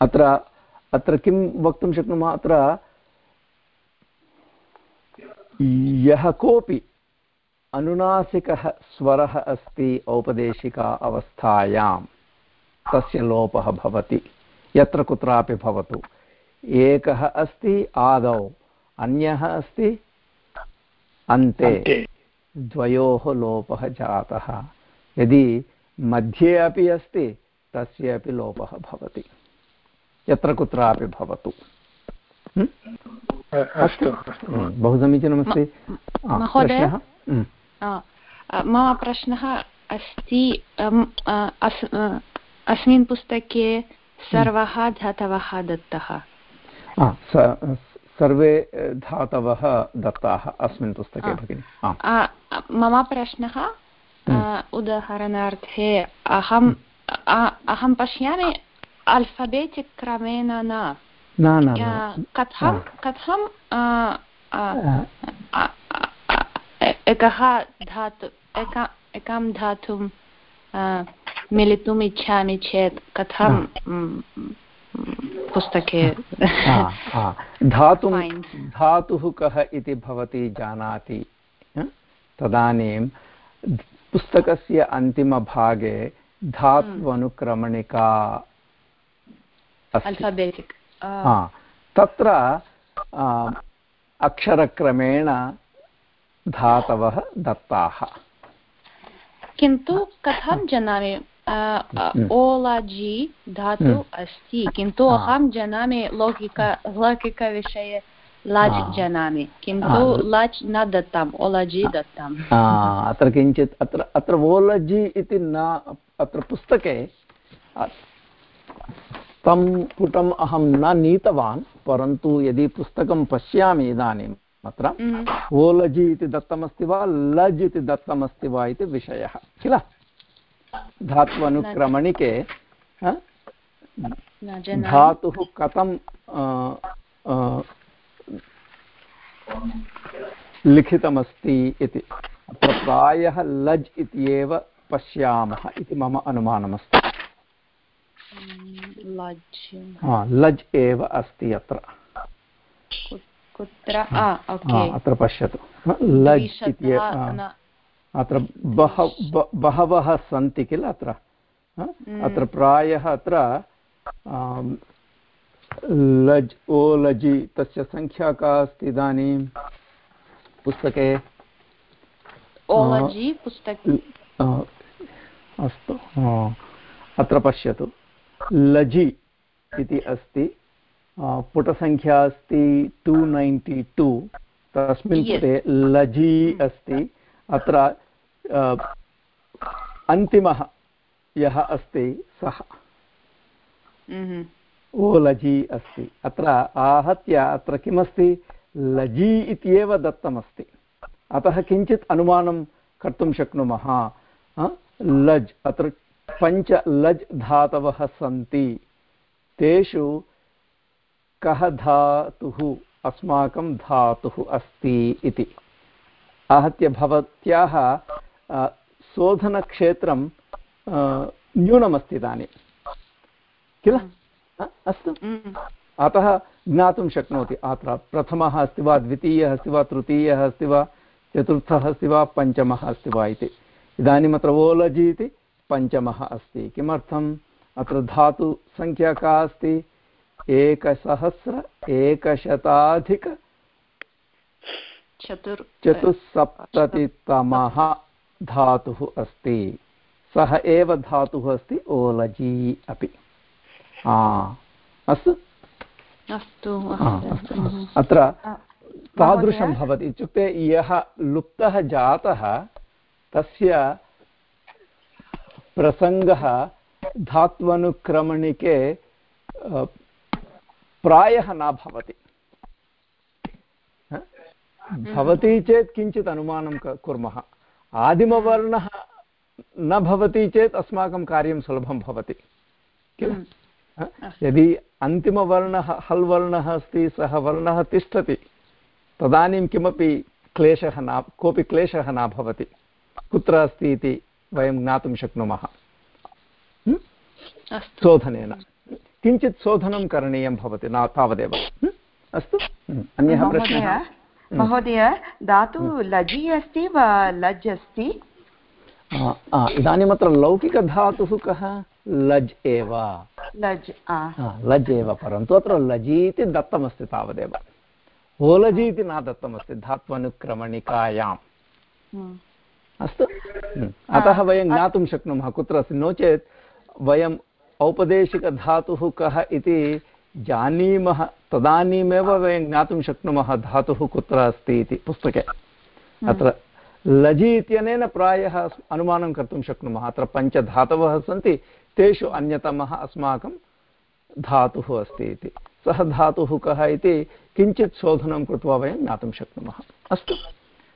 अत्र अत्र किं वक्तुं शक्नुमः? अत्र यः कोऽपि अनुनासिकः स्वरः अस्ति औपदेशिका अवस्थायां तस्य लोपः भवति। यत्र कुत्रापि भवतु। एकः अस्ति आदौ अन्यः अस्ति अन्ते। द्वयोः लोपः जातः। यदि मध्ये अपि अस्ति तस्य अपि लोपः भवति। यत्र कुत्रापि भवतु। अस्तु बहु समीचीनमस्ति। मम प्रश्नः अस्ति अस्मिन् पुस्तके सर्वः धातवः दत्तः। सर्वे धातवः दत्ताः अस्मिन् पुस्तके भगिनि। मम प्रश्नः उदाहरणार्थे अहम् अहं पश्यामि अल्फबेटिक् क्रमेण न कथं कथं एकः धातु एका एकां धातुं मिलितुम् इच्छामि चेत् कथं पुस्तके धातुं धातुः कः इति भवती जानाति तदानीं पुस्तकस्य अन्तिमभागे धात्वनुक्रमणिका तत्र अक्षरक्रमेण धातवः दत्ताः। किन्तु कथं जानामि? ओलाजि धातु हम्म। अस्ति। किन्तु अहं जानामि लौकिक लौकिकविषये। लज् जानामि। किन्तु लज् न दत्तम् ओलजि दत्तम्। अत्र किञ्चित् अत्र अत्र ओलजि इति न अत्र पुस्तके तं पुटम् अहं न नीतवान् परन्तु यदि पुस्तकं पश्यामि इदानीम् अत्र हम्म। ओलजि इति दत्तमस्ति वा लज् इति दत्तमस्ति वा इति विषयः किल? धात्वनुक्रमणिके धातुः कथं लिखितमस्ति इति। अत्र प्रायः लज् इत्येव पश्यामः इति मम अनुमानमस्ति। लज्। एव अस्ति अत्र। कुत्र? अत्र पश्यतु। लज् इति अत्र बह बहवः सन्ति किल अत्र? अत्र प्रायः अत्र लज् ओ लजि तस्य सङ्ख्या का अस्ति इदानीं? पुस्तके? अस्तु अत्र पश्यतु। लजि इति अस्ति पुटसङ्ख्या अस्ति टु नैन्टि टु। तस्मिन् पुटे लजि अस्ति। अत्र अन्तिमः यः अस्ति सः। हम्म। ओ लजि अस्ति। अत्र आहत्य अत्र किमस्ति? लजि इत्येव दत्तमस्ति। अतः किञ्चित् अनुमानं कर्तुं शक्नुमः। लज्, अत्र पञ्च लज् धातवः सन्ति। तेषु कः धातुः? अस्माकं धातुः अस्ति इति। आहत्य भवत्याः शोधनक्षेत्रं न्यूनमस्ति इदानीं। किल? अस्तु। अतः ज्ञातुं शक्नोति अत्र प्रथमः अस्ति वा द्वितीयः अस्ति वा तृतीयः अस्ति वा चतुर्थः अस्ति वा पञ्चमः अस्ति वा इति। इदानीम् अत्र ओलजि इति पञ्चमः अस्ति। किमर्थम्? अत्र धातुसङ्ख्या का अस्ति? एकसहस्र एकशताधिक चतुर् चतुस्सप्ततितमः धातुः अस्ति। सः एव धातुः अस्ति ओलजि अपि। अस्तु? अस्तु अत्र तादृशं भवति. इत्युक्ते यः लुप्तः जातः तस्य प्रसङ्गः धात्वनुक्रमणिके प्रायः न भवति. भवति चेत् किञ्चित् अनुमानं कुर्मः. आदिमवर्णः न भवति चेत् अस्माकं कार्यं सुलभं भवति. किल? हम्म। यदि अन्तिमवर्णः हल् वर्णः अस्ति सः वर्णः तिष्ठति तदानीं किमपि क्लेशः न कोऽपि क्लेशः न भवति। कुत्र अस्ति इति वयं ज्ञातुं शक्नुमः? शोधनेन। किञ्चित् शोधनं करणीयं भवति न तावदेव? अस्तु। अन्यः प्रश्नः? महोदय धातु लजि अस्ति वा लज् अस्ति? इदानीम् अत्र लौकिकधातुः कः? लज् एव। लज् लज् एव परन्तु अत्र लजि इति दत्तमस्ति तावदेव। ओलजि इति न दत्तमस्ति धात्वनुक्रमणिकायाम्। अस्तु। अतः वयं ज्ञातुं शक्नुमः कुत्र अस्ति? नो चेत् वयम् औपदेशिकधातुः कः इति जानीमः तदानीमेव वयं ज्ञातुं शक्नुमः धातुः कुत्र अस्ति इति पुस्तके। अत्र लजि इत्यनेन प्रायः अनुमानं कर्तुं शक्नुमः। अत्र पञ्चधातवः सन्ति तेषु अन्यतमः अस्माकं धातुः अस्ति इति। सः धातुः कः इति किञ्चित् शोधनं कृत्वा वयं ज्ञातुं शक्नुमः। अस्तु।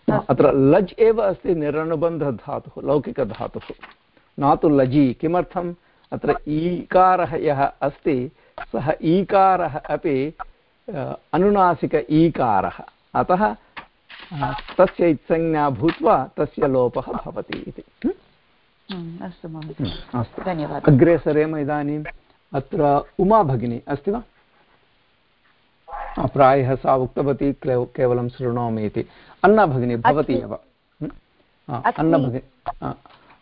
अत्र लज् एव अस्ति निरनुबन्धधातुः लौकिकधातुः। न तु लजि किमर्थम्? अत्र ईकारः यः अस्ति सः ईकारः अपि अनुनासिक ईकारः। अतः तस्य इत्संज्ञा भूत्वा तस्य लोपः भवति इति। अस्तु अस्तु। धन्यवादः। अग्रे सरेम इदानीम् अत्र उमा भगिनी अस्ति वा? प्रायः सा उक्तवती केवलं शृणोमि इति। अन्ना भगिनी भवती एव? अन्ना भगिनी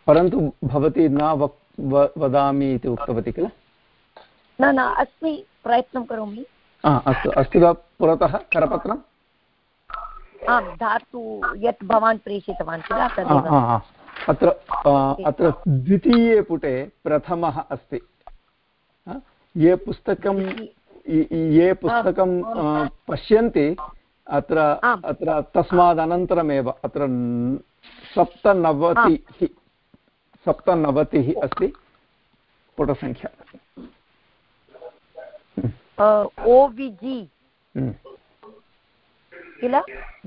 परन्तु भवती न वक् वदामि इति उक्तवती किल? न न अस्मि प्रयत्नं करोमि। अस्तु। अस्ति वा पुरतः करपत्रम्? आं धातु यत् भवान् प्रेषितवान् किल अत्र अत्र द्वितीये पुटे प्रथमः अस्ति। ये पुस्तकं ये पुस्तकं पश्यन्ति अत्र अत्र तस्मादनन्तरमेव अत्र सप्तनवतिः सप्तनवतिः अस्ति पुटसङ्ख्या ओ वि जि किल?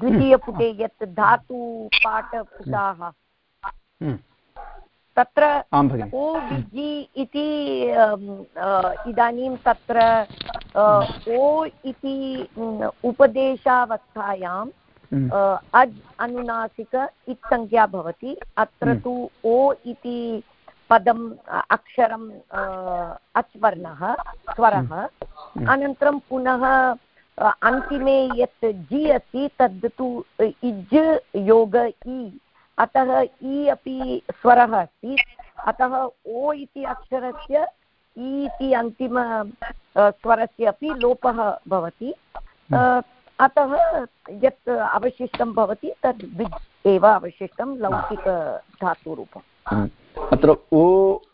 द्वितीयपुटे यत् धातुपाठपुटाः। हम्म। तत्र ओ विजि इति इदानीं तत्र ओ इति उपदेशावस्थायां अज् अनुनासिक इत्सङ्ख्या भवति। अत्र तु ओ इति पदम् अक्षरम् अच् वर्णः स्वरः। अनन्तरं पुनः अन्तिमे यत् जि अस्ति तद् तु इज् योग इ। अतः इ अपि स्वरः अस्ति। अतः ओ इति अक्षरस्य इ इति अन्तिम स्वरस्य अपि लोपः भवति। अतः यत् अवशिष्टं भवति तद् विज् एव अवशिष्टं लौकिकधातुरूपम् अत्र ओ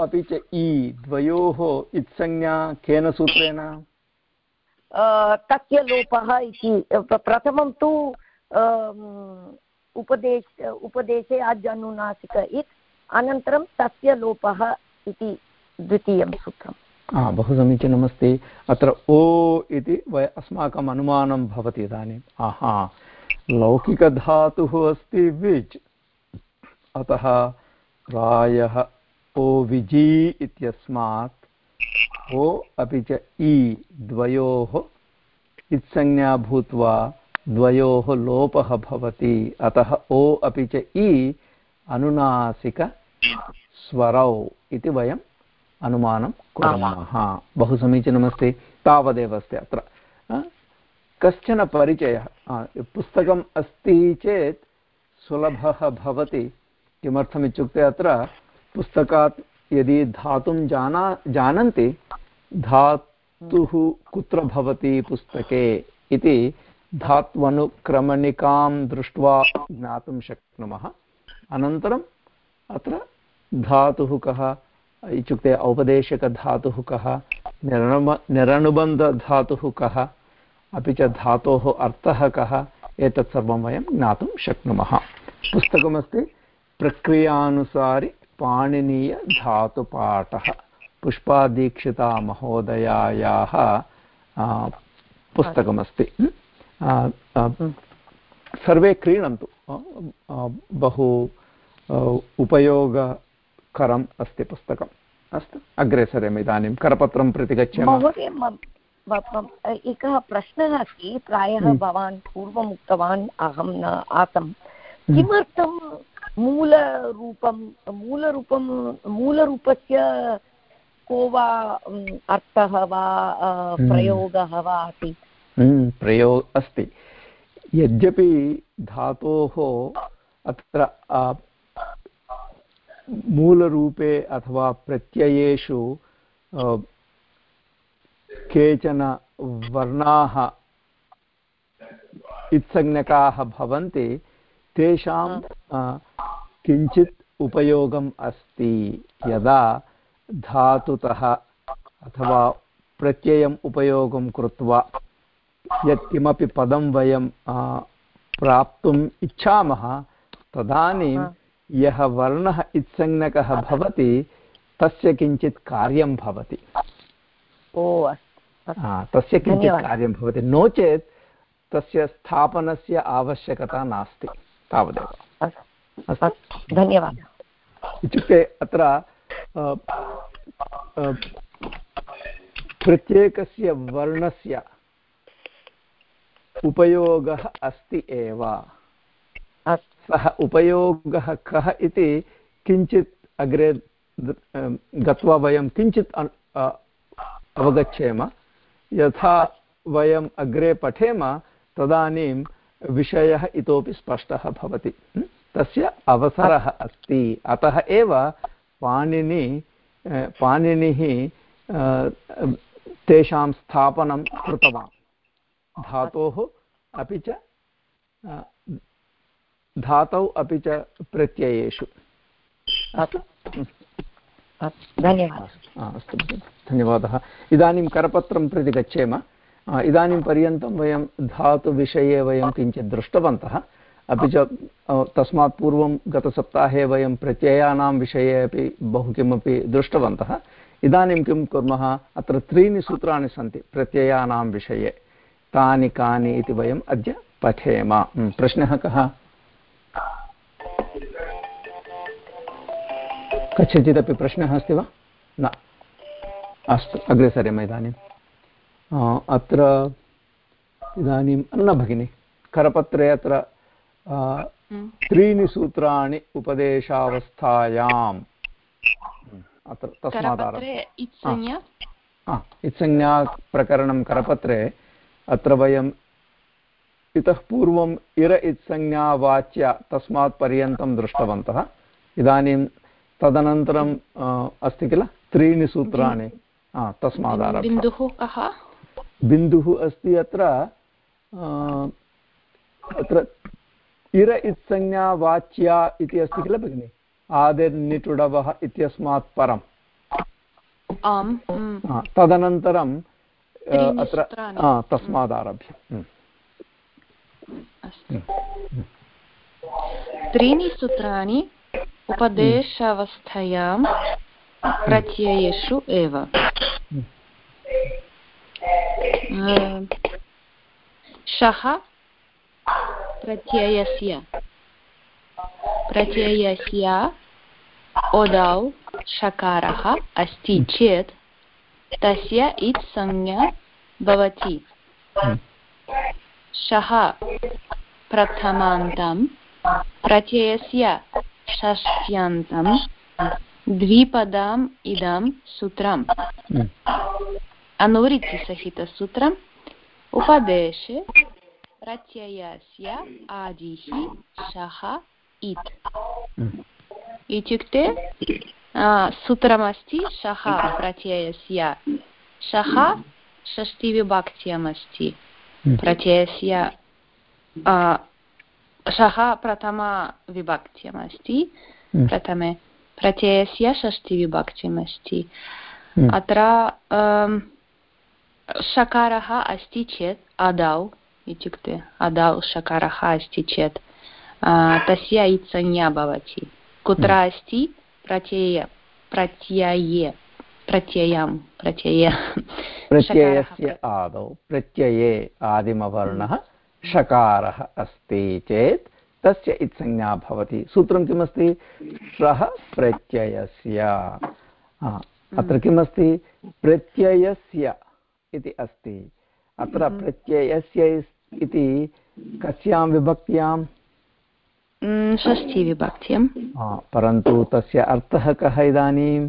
अपि च इ द्वयोः इत्संज्ञा केन सूत्रेण? तस्य लोपः इति प्रथमं तु उपदेश, उपदेशे अज् अनुनासिक इत्। अनन्तरं तस्य लोपः इति द्वितीयं सूत्रम्। बहु समीचीनमस्ति अत्र ओ इति वय अस्माकम् अनुमानं भवति इदानीम्। आहा, लौकिकधातुः अस्ति विज्। अतः प्रायः ओ विजि इत्यस्मात्। ओ अपि च इ द्वयोः इत्संज्ञा भूत्वा द्वयोः लोपः भवति। अतः ओ अपि च इ अनुनासिकस्वरौ इति वयम् अनुमानं कुर्मः। बहु समीचीनमस्ति। तावदेव अस्ति अत्र। कश्चन परिचयः। पुस्तकम् अस्ति चेत् सुलभः भवति। किमर्थमित्युक्ते अत्र पुस्तकात् यदि धातुं जाना जानन्ति धातुः कुत्र भवति पुस्तके इति धात्वनुक्रमणिकां दृष्ट्वा ज्ञातुं शक्नुमः। अनन्तरम् अत्र धातुः कः, इत्युक्ते औपदेशकधातुः कः, निरनुब, निरनुबन्धधातुः कः, अपि च धातोः अर्थः कः, एतत् सर्वं वयं ज्ञातुं शक्नुमः। पुस्तकमस्ति, प्रक्रियानुसारि पाणिनीयधातुपाठः। पुष्पादीक्षिता महोदयायाः पुस्तकमस्ति। सर्वे क्रीणन्तु। बहु उपयोगकरम् अस्ति पुस्तकम्। अस्तु। अग्रे सरेम इदानीं करपत्रं प्रति गच्छामः। एकः प्रश्नः अस्ति। प्रायः भवान् पूर्वम् उक्तवान् अहं न आसम्। किमर्थं मूलरूपं मूलरूपं मूलरूपस्य को वा अर्थः वा प्रयोगः वा अस्ति प्रयोग अस्ति। यद्यपि धातोः अत्र मूलरूपे अथवा प्रत्ययेषु केचन वर्णाः इत्संज्ञकाः भवन्ति तेषां किञ्चित् उपयोगम् अस्ति। यदा धातुतः अथवा प्रत्ययम् उपयोगं कृत्वा यत्किमपि पदं वयं प्राप्तुम् इच्छामः तदानीं यः वर्णः इत्संज्ञकः भवति तस्य किञ्चित् कार्यं भवति। ओ तस्य किञ्चित् कार्यं भवति। नो चेत् तस्य स्थापनस्य आवश्यकता नास्ति तावदेव। धन्यवादः। इत्युक्ते अत्र प्रत्येकस्य वर्णस्य उपयोगः अस्ति एव। सः उपयोगः कः इति किञ्चित् अग्रे गत्वा वयं किञ्चित् अवगच्छेम। यथा वयम् अग्रे पठेम तदानीं विषयः इतोपि स्पष्टः भवति। तस्य अवसरः अस्ति। अतः एव पाणिनि पाणिनिः तेषां स्थापनं कृतवान्। धातोः अपि च धातौ अपि च प्रत्ययेषु। धन्यवादः। अस्तु। धन्यवादः। इदानीं करपत्रं प्रति गच्छेम। इदानीं पर्यन्तं वयं धातुविषये वयं किञ्चित् दृष्टवन्तः। अपि च तस्मात् पूर्वं गतसप्ताहे वयं प्रत्ययानां विषये अपि बहु किमपि दृष्टवन्तः। इदानीं किं कुर्मः? अत्र त्रीणि सूत्राणि सन्ति प्रत्ययानां विषये। तानि कानि इति वयम् अद्य पठेम। प्रश्नः कः? कस्यचिदपि प्रश्नः अस्ति वा? न। अस्तु अग्रे सरेम इदानीम्। अत्र इदानीम् अन्नभगिनी करपत्रे अत्र त्रीणि सूत्राणि उपदेशावस्थायाम्। अत्र तस्मात् इत्संज्ञाप्रकरणं करपत्रे अत्र वयम् इतः पूर्वम् इर इत्संज्ञावाच्य तस्मात् पर्यन्तं दृष्टवन्तः। इदानीं तदनन्तरम् अस्ति किल? त्रीणि सूत्राणि। तस्मादारभ्य बिन्दुः अस्ति अत्र अत्र इर इत्संज्ञा वाच्या इति अस्ति किल भगिनि? आदिर्निटुडवः इत्यस्मात् परम्। तदनन्तरं अत्र तस्मादारभ्य त्रीणि सूत्राणि उपदेशावस्थायां प्रत्ययेषु एव। शः प्रत्ययस्य प्रत्ययस्य ओदौ शकारः अस्ति चेत् तस्य इत् संज्ञा भवति शः प्रथमान्तं प्रत्ययस्य षष्ट्यन्तं द्विपदम् इदं सूत्रम्। अनुवृत्तिसहितसूत्रम्। उपदेशे प्रत्ययस्य आदिः शः इत्। इत्युक्ते सूत्रमस्ति शः प्रत्ययस्य। शः षष्टिविभक्त्यमस्ति प्रत्ययस्य शः प्रथमविभक्त्यमस्ति प्रथमे प्रत्ययस्य षष्टिविभक्त्यमस्ति अत्र शकारः अस्ति चेत् अदौ इत्युक्ते अदौ शकारः अस्ति चेत् तस्य इत्संज्ञा भवति। कुत्र अस्ति? प्रत्यय प्रत्यये प्रत्ययं प्रत्यय प्रत्ययस्य आदौ प्रत्यये आदिमवर्णः षकारः अस्ति चेत् तस्य इत्संज्ञा भवति। सूत्रं किमस्ति? श्रः प्रत्ययस्य। अत्र किमस्ति? प्रत्ययस्य इति अस्ति। अत्र प्रत्ययस्य इति कस्यां विभक्त्यां? षष्ठीविभक्त्यां परन्तु तस्य अर्थः कः इदानीं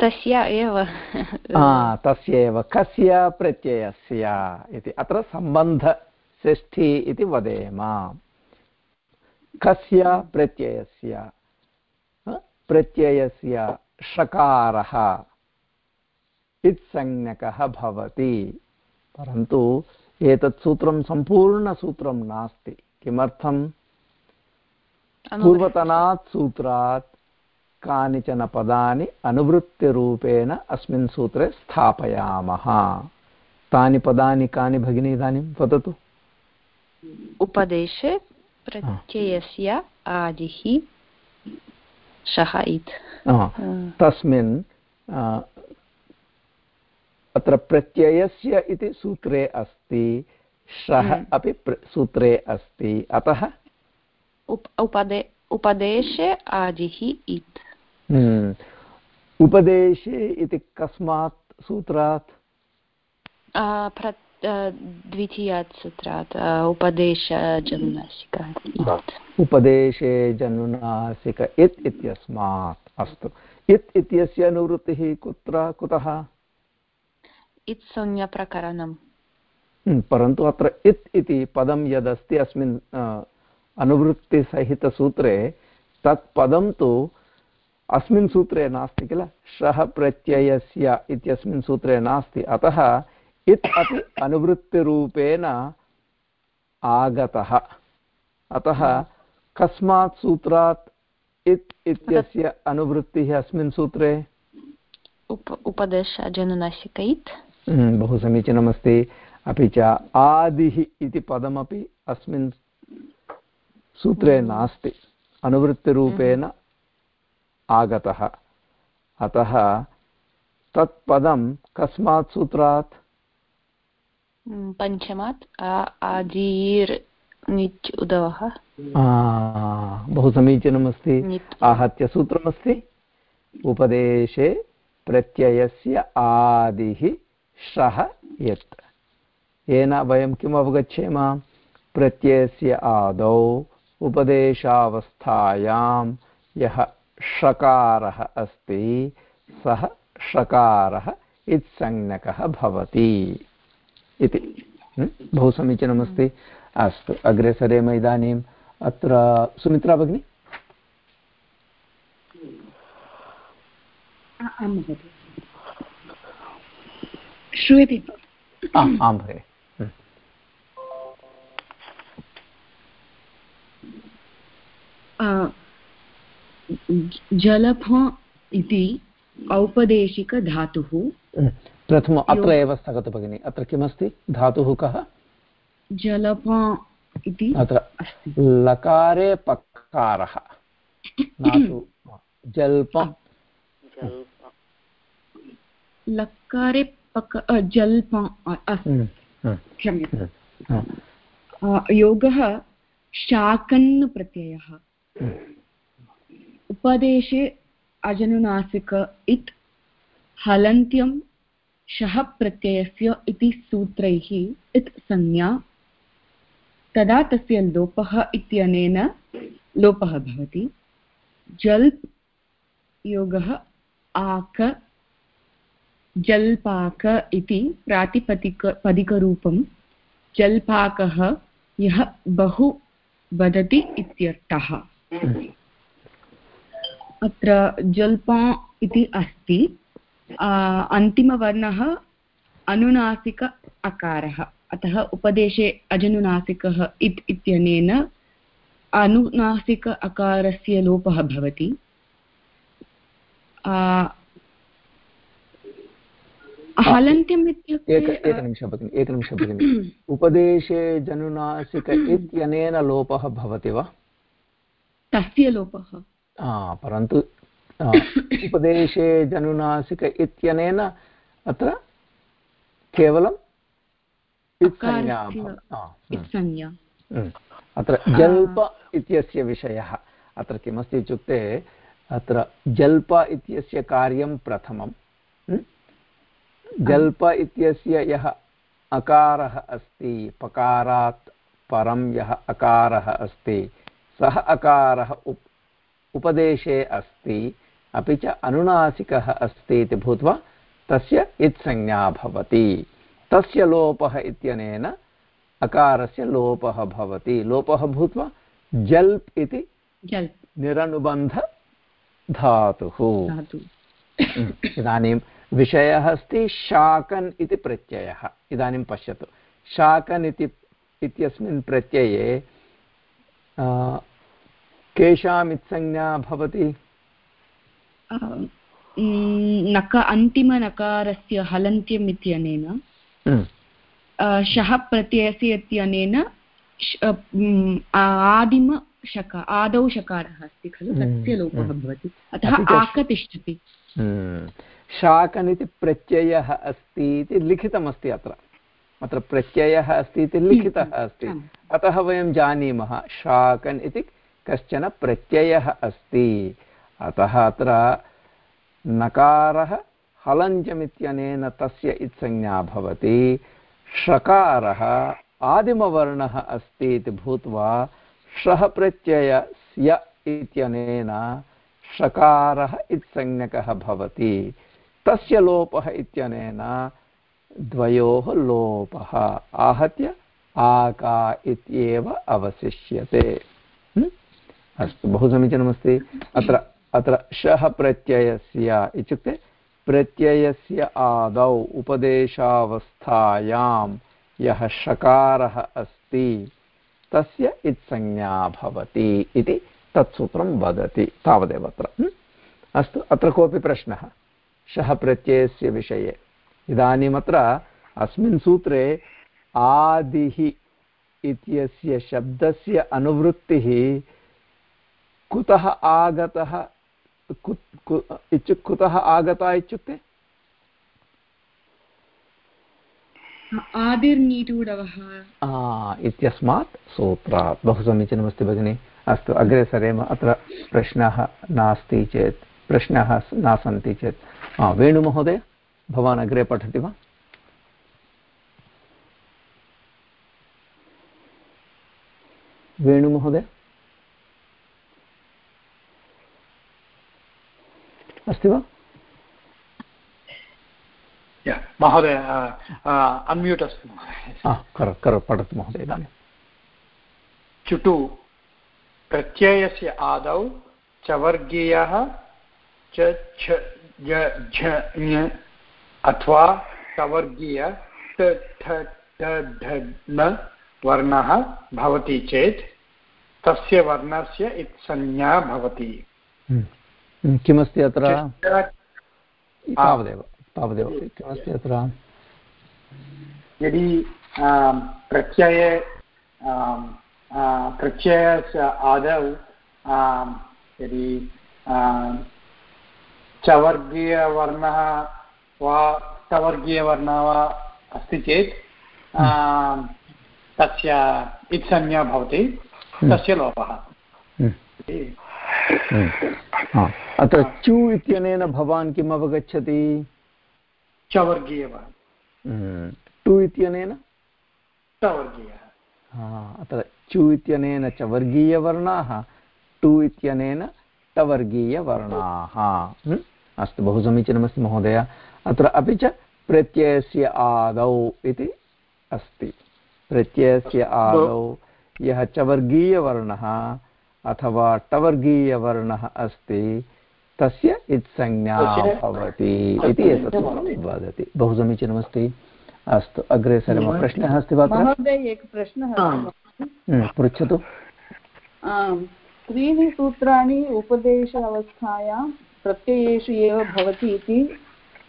तस्य एव तस्य एव कस्य प्रत्ययस्य इति अत्र सम्बन्धषष्ठी इति वदेम कस्य प्रत्ययस्य प्रत्ययस्य षकारः इत्संज्ञकः भवति परन्तु एतत् सूत्रं सम्पूर्णसूत्रं नास्ति। किमर्थं? पूर्वतनात् सूत्रात् कानिचन पदानि अनुवृत्तिरूपेण अस्मिन् सूत्रे स्थापयामः। तानि पदानि कानि भगिनी इदानीं वदतु? उपदेशे प्रत्ययस्य आदिः शः इत् तस्मिन् अत्र प्रत्ययस्य इति सूत्रे अस्ति। शः अपि सूत्रे अस्ति। अतः? उपदे उपदेशे आदिः इत्। हम्म। उपदेशे इति कस्मात् सूत्रात्? द्वितीयात् सूत्रात्। उपदेशजनुनासिक उपदेशे जनुनासिक इत्। इत्यस्मात्। अस्तु। इत् इत्यस्य अनुवृत्तिः कुत्र कुतः? इत् संज्ञाप्रकरणम्। हम्म, परन्तु अत्र इत् इति पदं यदस्ति अस्मिन् अनुवृत्तिसहितसूत्रे तत् पदं तु अस्मिन् सूत्रे नास्ति किल? शः प्रत्ययस्य इत्यस्मिन् सूत्रे नास्ति। अतः इत् अपि अनुवृत्तिरूपेण आगतः। अतः कस्मात् सूत्रात् इत् इत्यस्य अनुवृत्तिः अस्मिन् सूत्रे? उप उपदेशजनुनासिकैत् हम्म, बहु समीचीनमस्ति। अपि च आदिः इति पदमपि अस्मिन् सूत्रे हम्म। नास्ति। अनुवृत्तिरूपेण आगतः। अतः तत् पदं कस्मात् सूत्रात्? पञ्चमात् आजीर् निच् उदवः। बहु समीचीनमस्ति। आहत्य सूत्रमस्ति। उपदेशे प्रत्ययस्य आदिः शः यत्। येन वयं किम् अवगच्छेम प्रत्ययस्य आदौ उपदेशावस्थायां यः षकारः अस्ति सः षकारः इत्संज्ञकः भवति। इति। बहु समीचीनमस्ति। अस्तु अग्रे सरेम इदानीम् अत्र सुमित्रा भगिनी? श्रूयते आं भगिनि। जलभ इति औपदेशिकधातुः। प्रथम अत्र एव स्थगतु भगिनि। अत्र किमस्ति? धातुः कः? जलप इति अत्र लकारे पकारः। जल्प। लकारे पक जल्प हम्म, हम्म। क्षम्यताम्। हम्म। योगः शाकन् प्रत्ययः। उपदेशे अजनुनासिक इत् हलन्त्यं शः प्रत्ययस्य इति सूत्रैः इत् संज्ञा। तदा तस्य लोपः इत्यनेन लोपः भवति। जल्प् योगः आक, जल्पाक इति प्रातिपदिक, पदिकरूपं। जल्पाकः यः बहु वदति इत्यर्थः। अत्र जल्पा इति अस्ति। अन्तिमवर्णः अनुनासिक अकारः। अतः उपदेशे अजनुनासिकः इत् इत्यनेन अनुनासिक अकारस्य लोपः भवति। हलन्त्यम् इत्युक्ते एकनिमिषं भगिनि एकनिमिषं भगिनि। उपदेशे जनुनासिक इत्यनेन लोपः भवति वा? तस्य लोपः। परन्तु उपदेशे जनुनासिक इत्यनेन अत्र केवलं अत्र जल्प इत्यस्य विषयः। अत्र किमस्ति इत्युक्ते अत्र जल्प इत्यस्य कार्यं प्रथमं। जल्प इत्यस्य यः अकारः अस्ति पकारात् परं यः अकारः अस्ति सः अकारः उप उपदेशे अस्ति अपि च अनुनासिकः अस्ति इति भूत्वा तस्य इत्संज्ञा भवति। तस्य लोपः इत्यनेन अकारस्य लोपः भवति। लोपः भूत्वा जल्प् इति निरनुबन्धधातुः इदानीं विषयः अस्ति शाकन् इति प्रत्ययः। इदानीं पश्यतु। शाकन् इति इत्यस्मिन् प्रत्यये केषाम् इत्संज्ञा भवति नक अन्तिमनकारस्य हलन्त्यम् इत्यनेन हम्म। शः प्रत्ययस्य इत्यनेन आदिमशक आदौ शकारः अस्ति खलु हम्म, तस्य लोपः हम्म। भवति। अतः आक तिष्ठति शाकन् इति प्रत्ययः अस्ति इति लिखितमस्ति अत्र। अत्र प्रत्ययः अस्ति इति लिखितः अस्ति। अतः वयं जानीमः शाकन् इति कश्चन प्रत्ययः अस्ति। अतः अत्र नकारः हलञ्जमित्यनेन तस्य इत्संज्ञा भवति। षकारः आदिमवर्णः अस्ति इति भूत्वा श्रः प्रत्ययस्य इत्यनेन षकारः इत्संज्ञकः भवति। तस्य लोपः इत्यनेन द्वयोः लोपः। आहत्य आका इत्येव अवशिष्यते। अस्तु बहु समीचीनमस्ति अत्र अत्र शः प्रत्ययस्य इत्युक्ते प्रत्ययस्य आदौ उपदेशावस्थायां यः षकारः अस्ति, तस्य इत्संज्ञा भवति इति तत्सूत्रं वदति तावदेव अत्र। अस्तु, अत्र कोऽपि प्रश्नः? शः प्रत्ययस्य विषये। इदानीमत्र अस्मिन् सूत्रे आदिः इत्यस्य शब्दस्य अनुवृत्तिः कुतः आगतः इत्युक्ते कुतः आगता इत्युक्ते आदिर्नीटूडवः इत्यस्मात् सूत्रात्। बहु समीचीनमस्ति भगिनि। अस्तु अग्रे सरेम। अत्र प्रश्नाः नास्ति चेत् प्रश्नाः न सन्ति चेत्। वेणुमहोदय भवान् अग्रे पठति वा? वेणुमहोदय? अस्ति वा? महोदय अन्म्यूट् अस्ति करो करो पठतु महोदय. इदानीं. चुटु प्रत्ययस्य आदौ चवर्गीयः च छ झ अथवा सवर्गीय वर्णः भवति चेत् तस्य वर्णस्य इत्संज्ञा भवति। हम्म, किमस्ति अत्र? तावदेव तावदेव किमस्ति अत्र? यदि प्रत्यये प्रत्ययस्य आदौ यदि चवर्गीयवर्णः वा टवर्गीयवर्णः वा अस्ति चेत् तस्य इत्संज्ञा भवति तस्य लोपः। अत्र चु इत्यनेन भवान् किम् अवगच्छति? चवर्गीयः। टु इत्यनेन? टवर्गीयः अत्र चु इत्यनेन च वर्गीयवर्णाः टु इत्यनेन टवर्गीयवर्णाः। अस्तु बहु समीचीनमस्ति महोदय। अत्र अपि च प्रत्ययस्य आदौ इति अस्ति। प्रत्ययस्य आदौ यः चवर्गीयवर्णः अथवा टवर्गीयवर्णः अस्ति तस्य इत्संज्ञा भवति इति एतत् वदति। बहु समीचीनमस्ति अस्तु अग्रे सरेम प्रश्नः अस्ति वा महोदय एकः प्रश्नः पृच्छतु। त्रीणि सूत्राणि उपदेश अवस्थायां प्रत्ययेषु एव भवति इति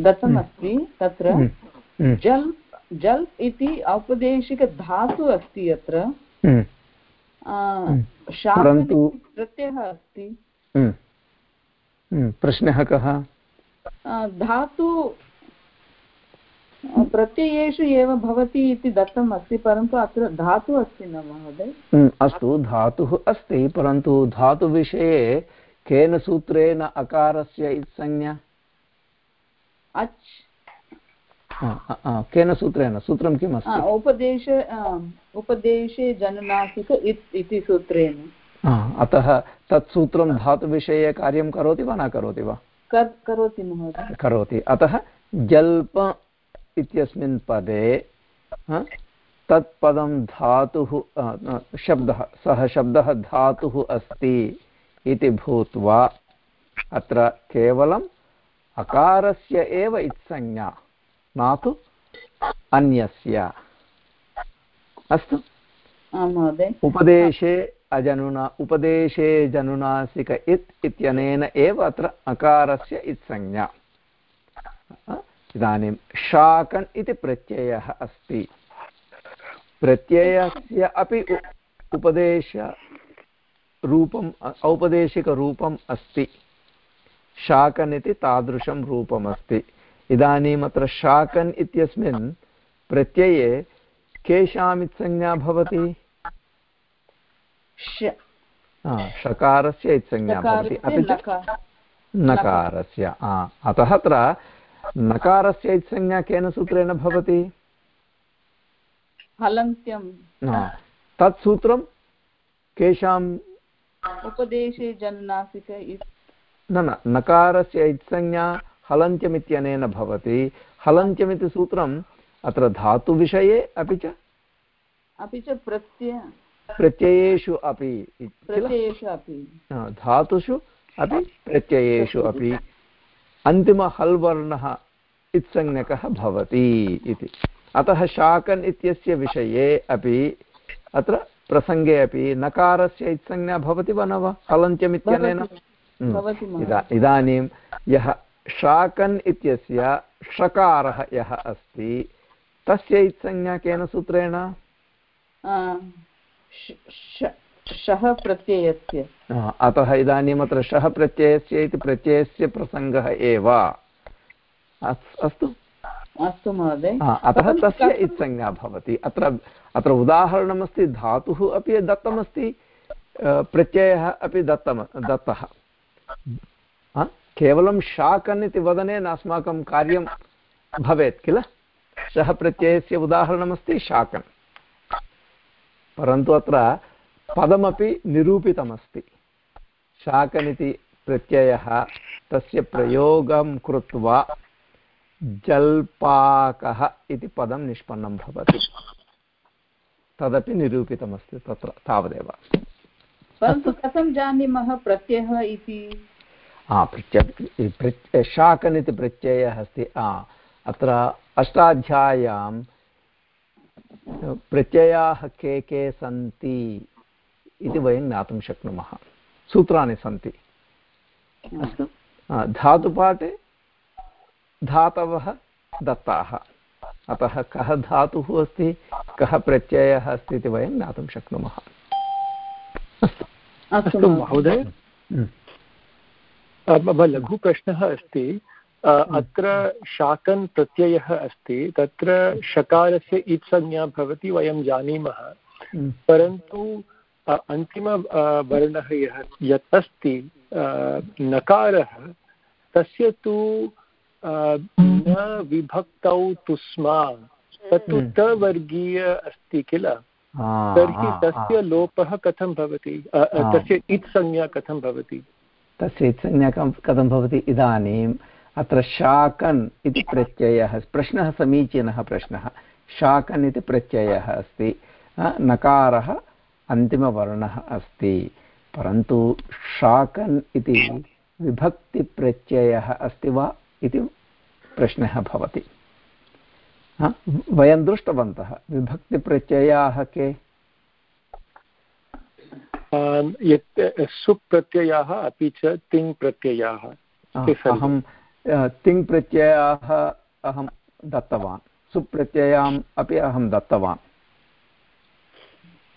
दत्तमस्ति तत्र। जल् जल् इति औपदेशिकधातु अस्ति अत्र। परन्तु प्रत्ययः अस्ति। प्रश्नः कः? धातु प्रत्ययेषु एव भवति इति दत्तम् अस्ति परन्तु अत्र धातुः अस्ति न महोदय। अस्तु धातुः अस्ति परन्तु धातुविषये केन सूत्रेण अकारस्य इत्संज्ञा? अच् केन सूत्रेण? सूत्रं किम् अस्ति? उपदेश उपदेशे जननासिक इति सूत्रेण। अतः तत् सूत्रं धातुविषये कार्यं करोति वा न करोति वा? करोति महोदय। करोति। अतः जल्प इत्यस्मिन् पदे तत् पदं धातुः शब्दः सः शब्दः धातुः अस्ति इति भूत्वा अत्र केवलम् अकारस्य एव इत्संज्ञा। न तु अन्यस्य। अस्तु। उपदेशे अजनुना उपदेशे जनुनासिक इत् इत्यनेन एव अत्र अकारस्य इत्संज्ञा इदानीं शाकन् इति प्रत्ययः अस्ति। प्रत्ययस्य अपि उपदेश रूपम् औपदेशिकरूपम् अस्ति। शाकन् इति तादृशं रूपमस्ति। इदानीम् अत्र शाकन् इत्यस्मिन् प्रत्यये केषाम् इत्संज्ञा भवति षकारस्य इत्संज्ञा भवति। अपि च नकारस्य अतः अत्र नकारस्य इत्संज्ञा केन सूत्रेण भवति? हलन्त्यं तत् सूत्रं केषां उपदेशे जन्नासिक न न नकारस्य इत्संज्ञा हलन्त्यमित्यनेन भवति। हलन्त्यमिति सूत्रम् अत्र धातुविषये अपि च? अपि च प्रत्यय प्रत्ययेषु अपि प्रत्ययेषु अपि। धातुषु अपि प्रत्ययेषु अपि। अन्तिमहल् वर्णः इत्संज्ञकः भवति इति। अतः शाकन् इत्यस्य विषये अपि अत्र प्रसङ्गे अपि नकारस्य इत्संज्ञा भवति वा न वा? हलन्त्यमित्यनेन? इदानीं यः शाकन् इत्यस्य षकारः यः अस्ति तस्य इत्संज्ञा केन सूत्रेण शः प्रत्ययस्य। अतः इदानीम् अत्र शः प्रत्ययस्य इति प्रत्ययस्य प्रसङ्गः एव। अस्तु? अस्तु महोदय। अतः तस्य इत्संज्ञा भवति। अत्र अत्र उदाहरणमस्ति धातुः अपि दत्तमस्ति प्रत्ययः अपि दत्तम दत्तः। केवलं शाकन् इति वदनेन अस्माकं कार्यं भवेत् किल? शः प्रत्ययस्य उदाहरणमस्ति शाकन् परन्तु अत्र पदमपि निरूपितमस्ति। शाकनिति प्रत्ययः तस्य प्रयोगं कृत्वा जल्पाकः इति पदं निष्पन्नं भवति। तदपि निरूपितमस्ति तत्र, तावदेव। परन्तु कथं जानीमः प्रत्ययः इति? प्रत्यय शाकन् इति प्रत्ययः अस्ति। अत्र अष्टाध्याय्यां प्रत्ययाः के के सन्ति इति वयं ज्ञातुं शक्नुमः। सूत्राणि सन्ति। अस्तु। धातुपाठे धातवः दत्ताः। अतः कः धातुः अस्ति कः प्रत्ययः अस्ति इति वयं ज्ञातुं शक्नुमः। अस्तु। महोदय। हम्म। लघुप्रश्नः अस्ति हम्म। अत्र शाकन् प्रत्ययः अस्ति तत्र शकारस्य इत्संज्ञा भवति वयं जानीमः हम्म। परन्तु अन्तिम वर्णः यः यत् अस्ति नकारः तस्य तु न विभक्तौ तुस्मा तत्तु हम्म। तवर्गीय अस्ति किल तर्हि तस्य लोपः कथं भवति तस्य इत् संज्ञा कथं भवति तस्य इत्संज्ञा कथं भवति इदानीम् अत्र शाकन् इति प्रत्ययः प्रश्नः समीचीनः प्रश्नः। शाकन् इति प्रत्ययः अस्ति। नकारः अन्तिमवर्णः अस्ति। परन्तु शाकन् इति विभक्तिप्रत्ययः अस्ति वा इति प्रश्नः भवति। वयं दृष्टवन्तः। विभक्तिप्रत्ययाः के? यत् सुप्रत्ययाः अपि च तिङ् प्रत्ययाः अहं तिङ् प्रत्ययाः अहं दत्तवान्। सुप्रत्ययाम् अपि अहं दत्तवान्।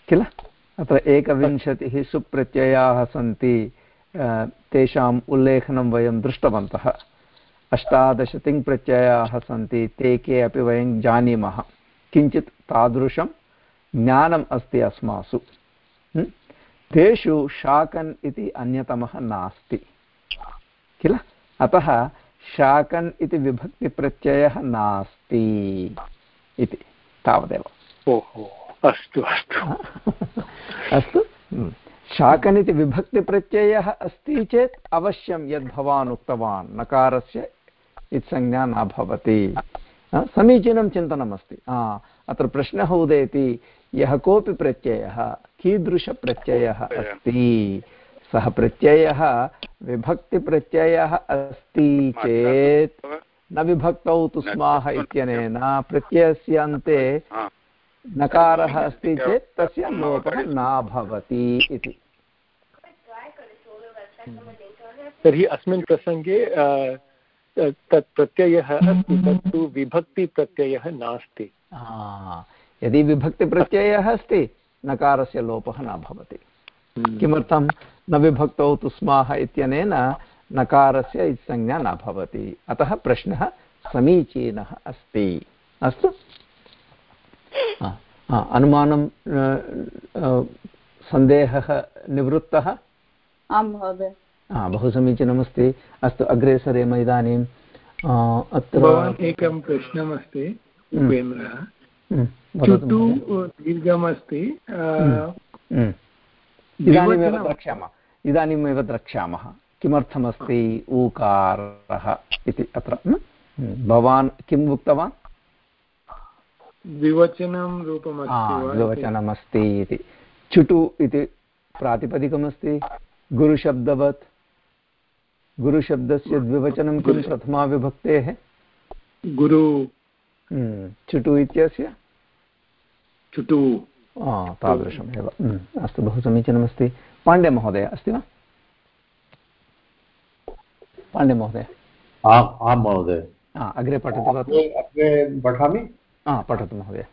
किल? अत्र एकविंशतिः सुप्रत्ययाः सन्ति तेषाम् उल्लेखनं वयं दृष्टवन्तः। अष्टादश तिङ्प्रत्ययाः सन्ति ते के अपि वयं जानीमः। किञ्चित् तादृशं ज्ञानम् अस्ति अस्मासु। तेषु शाकन् इति अन्यतमः नास्ति। किल? अतः शाकन् इति विभक्तिप्रत्ययः नास्ति इति तावदेव। ओहो अस्तु अस्तु। अस्तु? शाकन् इति विभक्तिप्रत्ययः अस्ति चेत् अवश्यं यद् भवान् उक्तवान् नकारस्य इत्संज्ञा न भवति। समीचीनं चिन्तनमस्ति। अत्र प्रश्नः उदेति यः कोऽपि प्रत्ययः कीदृशप्रत्ययः अस्ति? सः प्रत्ययः विभक्तिप्रत्ययः अस्ति चेत् न विभक्तौ तु स्माः इत्यनेन प्रत्ययस्य अन्ते नकारः अस्ति चेत् तस्य लोपः न भवति इति। तर्हि अस्मिन् प्रसङ्गे तत् प्रत्ययः अस्ति तत्तु विभक्तिप्रत्ययः नास्ति। यदि विभक्तिप्रत्ययः अस्ति नकारस्य लोपः न भवति। हम्म। किमर्थं न विभक्तौ तु स्माः इत्यनेन नकारस्य संज्ञा न भवति। अतः प्रश्नः समीचीनः अस्ति। अस्तु? अनुमानं सन्देहः निवृत्तः? आं महोदय। बहु समीचीनमस्ति। अस्तु अग्रे सरेम इदानीम् अत्र एकं प्रश्नमस्ति हम्म। उपेन्द्रः। हम्म। चुटु दीर्घमस्ति हम्म। इदानीमेव द्रक्ष्यामः। इदानीमेव द्रक्ष्यामः। किमर्थमस्ति ऊकारः इति अत्र भवान् किम् उक्तवान्? द्विवचनं रूपमस्ति द्विवचनमस्ति इति? चुटु इति प्रातिपदिकमस्ति। गुरुशब्दवत्। गुरुशब्दस्य द्विवचनं किं प्रथमाविभक्तेः गुरु। हम्म, चुटु इत्यस्य? चुटु तादृशम् एव। हम्म, अस्तु बहु समीचीनमस्ति। पाण्ड्यमहोदय अस्ति वा? पाण्ड्यमहोदय आं महोदय। अग्रे पठतु अग्रे पठामि? हा पठतु महोदय।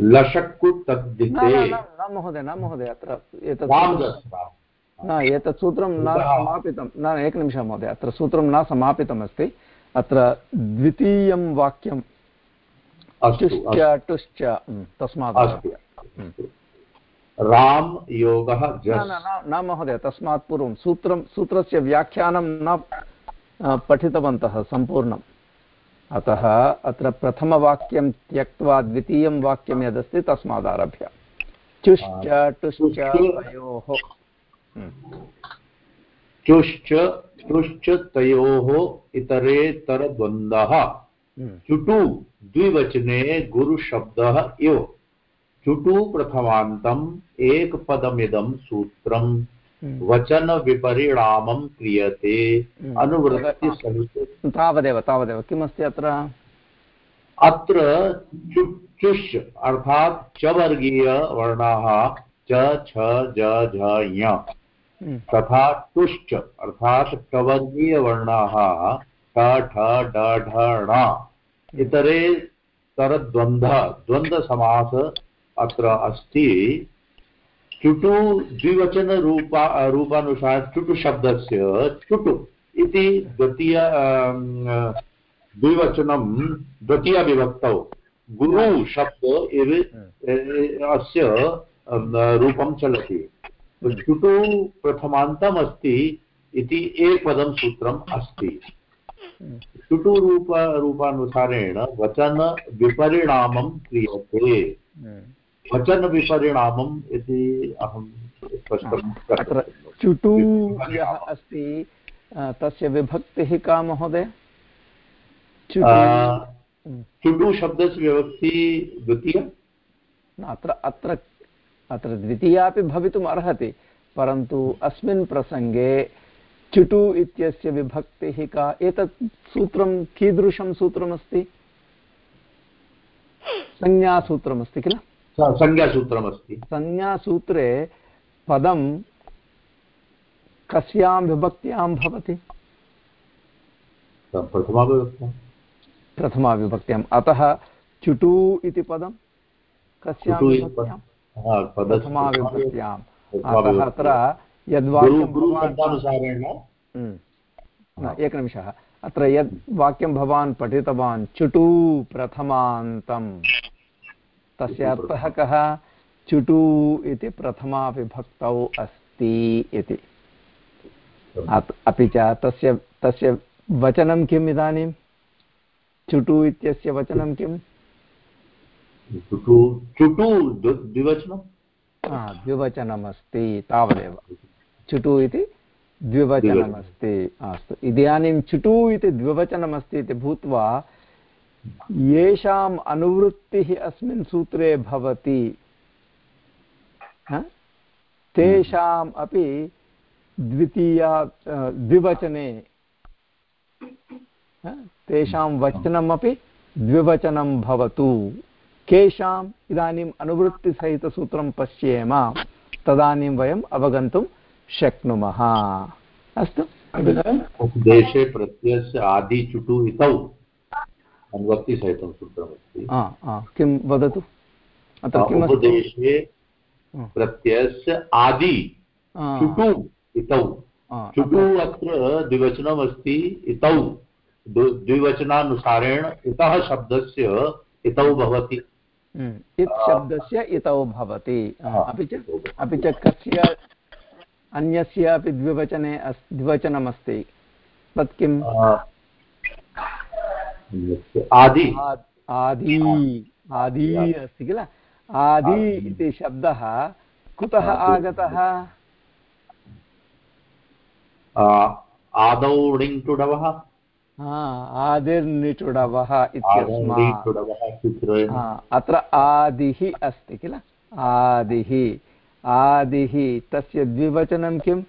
लशक्कु तद्दिते। न महोदय न महोदय अत्र एतत् न एतत् सूत्रं न समापितं। न एकनिमिषः महोदय अत्र सूत्रं न समापितमस्ति। अत्र द्वितीयं वाक्यं टुश्च टुश्च तस्मात् राम् योगः न महोदय तस्मात् पूर्वं सूत्रं सूत्रस्य व्याख्यानं न पठितवन्तः सम्पूर्णम्। अतः अत्र प्रथमवाक्यं त्यक्त्वा द्वितीयं वाक्यं यदस्ति तस्मादारभ्य चुश्च टुश्च तयोः। चुश्च टुश्च तयोः इतरेतरद्वन्द्वः। चुटु द्विवचने गुरुशब्दः इव। चुटु प्रथमान्तम् एकपदमिदं सूत्रं। वचनविपरिणामं क्रियते। अनुवृत्तिसहित तावदेव तावदेव। किमस्ति अत्र? अत्र चुष् अर्थात् च वर्गीयवर्णाः च छ ज झ ञ। तथा टुश्च अर्थात् टवर्गीयवर्णाः ठ ठ ड ढ ण इतरे तरद्वन्द्व द्वन्द्वसमास अत्र अस्ति। चुटु द्विवचनरूपा रूपानुसार चुटुशब्दस्य चुटु इति द्वितीय द्विवचनं द्वितीयविभक्तौ। गुरु शब्द एव अस्य रूपं चलति। चुटु प्रथमान्तम् अस्ति इति एकपदं सूत्रम् अस्ति। चुटुरूप रूपानुसारेण वचनविपरिणामं क्रियते। वचनविपरिणामम् इति अहं स्पष्टं अत्र चुटु यः अस्ति तस्य विभक्तिः का महोदय? चुटु। शब्दस्य विभक्ति द्वितीय? अत्र अत्र अत्र द्वितीयापि भवितुम् अर्हति परन्तु अस्मिन् प्रसङ्गे चुटु इत्यस्य विभक्तिः का एतत् सूत्रं कीदृशं सूत्रमस्ति? संज्ञासूत्रमस्ति किल? संज्ञासूत्रमस्ति। संज्ञासूत्रे पदं कस्यां विभक्त्यां भवति। प्रथमाविभक्त्यां प्रथमाविभक्त्याम् अतः चुटु इति पदं कस्यां विभक्त्यां। प्रथमाविभक्त्याम् अतः अत्र यद्वाक्यं एकनिमिषः अत्र यद् वाक्यं भवान् पठितवान् चुटु प्रथमान्तम् तस्य अर्थः कः? चुटु इति प्रथमाविभक्तौ अस्ति इति। अपि च तस्य तस्य वचनं किम् इदानीं? चुटु इत्यस्य वचनं किम्? द्विवचनमस्ति तावदेव। चुटु इति द्विवचनमस्ति अस्तु इदानीं चुटु इति द्विवचनमस्ति इति भूत्वा येषाम् अनुवृत्तिः अस्मिन् सूत्रे भवति तेषाम् अपि द्वितीया द्विवचने तेषां वचनमपि द्विवचनं भवतु केषाम् इदानीम् अनुवृत्तिसहितसूत्रं पश्येम तदानीं वयम् अवगन्तुं शक्नुमः। अस्तु। देशे प्रत्ययस्य आदिचुटु इतौ। अनुवक्तिसहितं सूत्रमस्ति। किं वदतु? अत्र किम् उपदेशे प्रत्ययस्य आदि चुटु इतौ। चुटु अत्र द्विवचनमस्ति इतौ। द्विवचनानुसारेण इतः शब्दस्य इतौ भवति। इत् शब्दस्य इतौ भवति। अपि च अपि च कस्य अन्यस्य अपि द्विवचने अस् द्विवचनमस्ति। तत् किम् आदि। आदि आदि अस्ति किल? आदि इति शब्दः कुतः आगतः? आदौ णिङ्टुडवः आदिर्निटुडवः इत्यस्मात् अत्र आदिः अस्ति किल? आदिः। आदिः। तस्य द्विवचनं किम्?